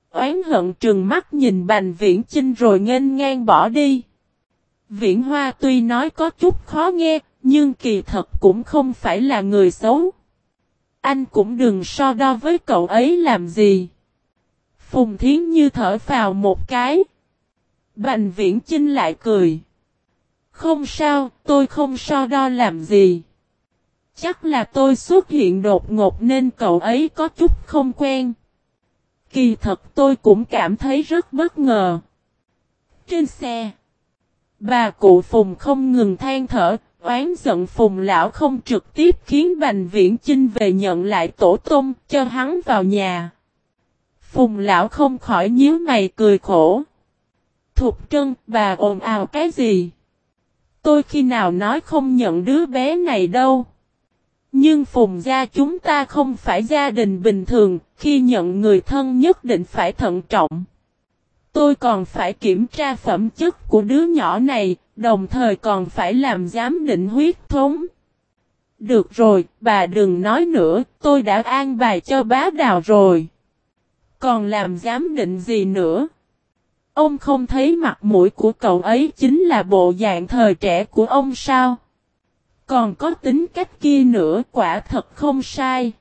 Oán hận trừng mắt nhìn bành viễn chinh rồi nghênh ngang bỏ đi. Viễn Hoa tuy nói có chút khó nghe, nhưng kỳ thật cũng không phải là người xấu. Anh cũng đừng so đo với cậu ấy làm gì. Phùng Thiến Như thở vào một cái. Bành Viễn Chinh lại cười. Không sao, tôi không so đo làm gì. Chắc là tôi xuất hiện đột ngột nên cậu ấy có chút không quen. Kỳ thật tôi cũng cảm thấy rất bất ngờ. Trên xe, bà cụ Phùng không ngừng than thở, oán giận Phùng lão không trực tiếp khiến Bành Viễn Chinh về nhận lại tổ tôm cho hắn vào nhà. Phùng lão không khỏi nhíu mày cười khổ. Thục trân, bà ồn ào cái gì? Tôi khi nào nói không nhận đứa bé này đâu. Nhưng phùng gia chúng ta không phải gia đình bình thường, khi nhận người thân nhất định phải thận trọng. Tôi còn phải kiểm tra phẩm chất của đứa nhỏ này, đồng thời còn phải làm giám định huyết thống. Được rồi, bà đừng nói nữa, tôi đã an bài cho bá đào rồi. Còn làm giám định gì nữa? Ông không thấy mặt mũi của cậu ấy chính là bộ dạng thời trẻ của ông sao? Còn có tính cách kia nữa quả thật không sai.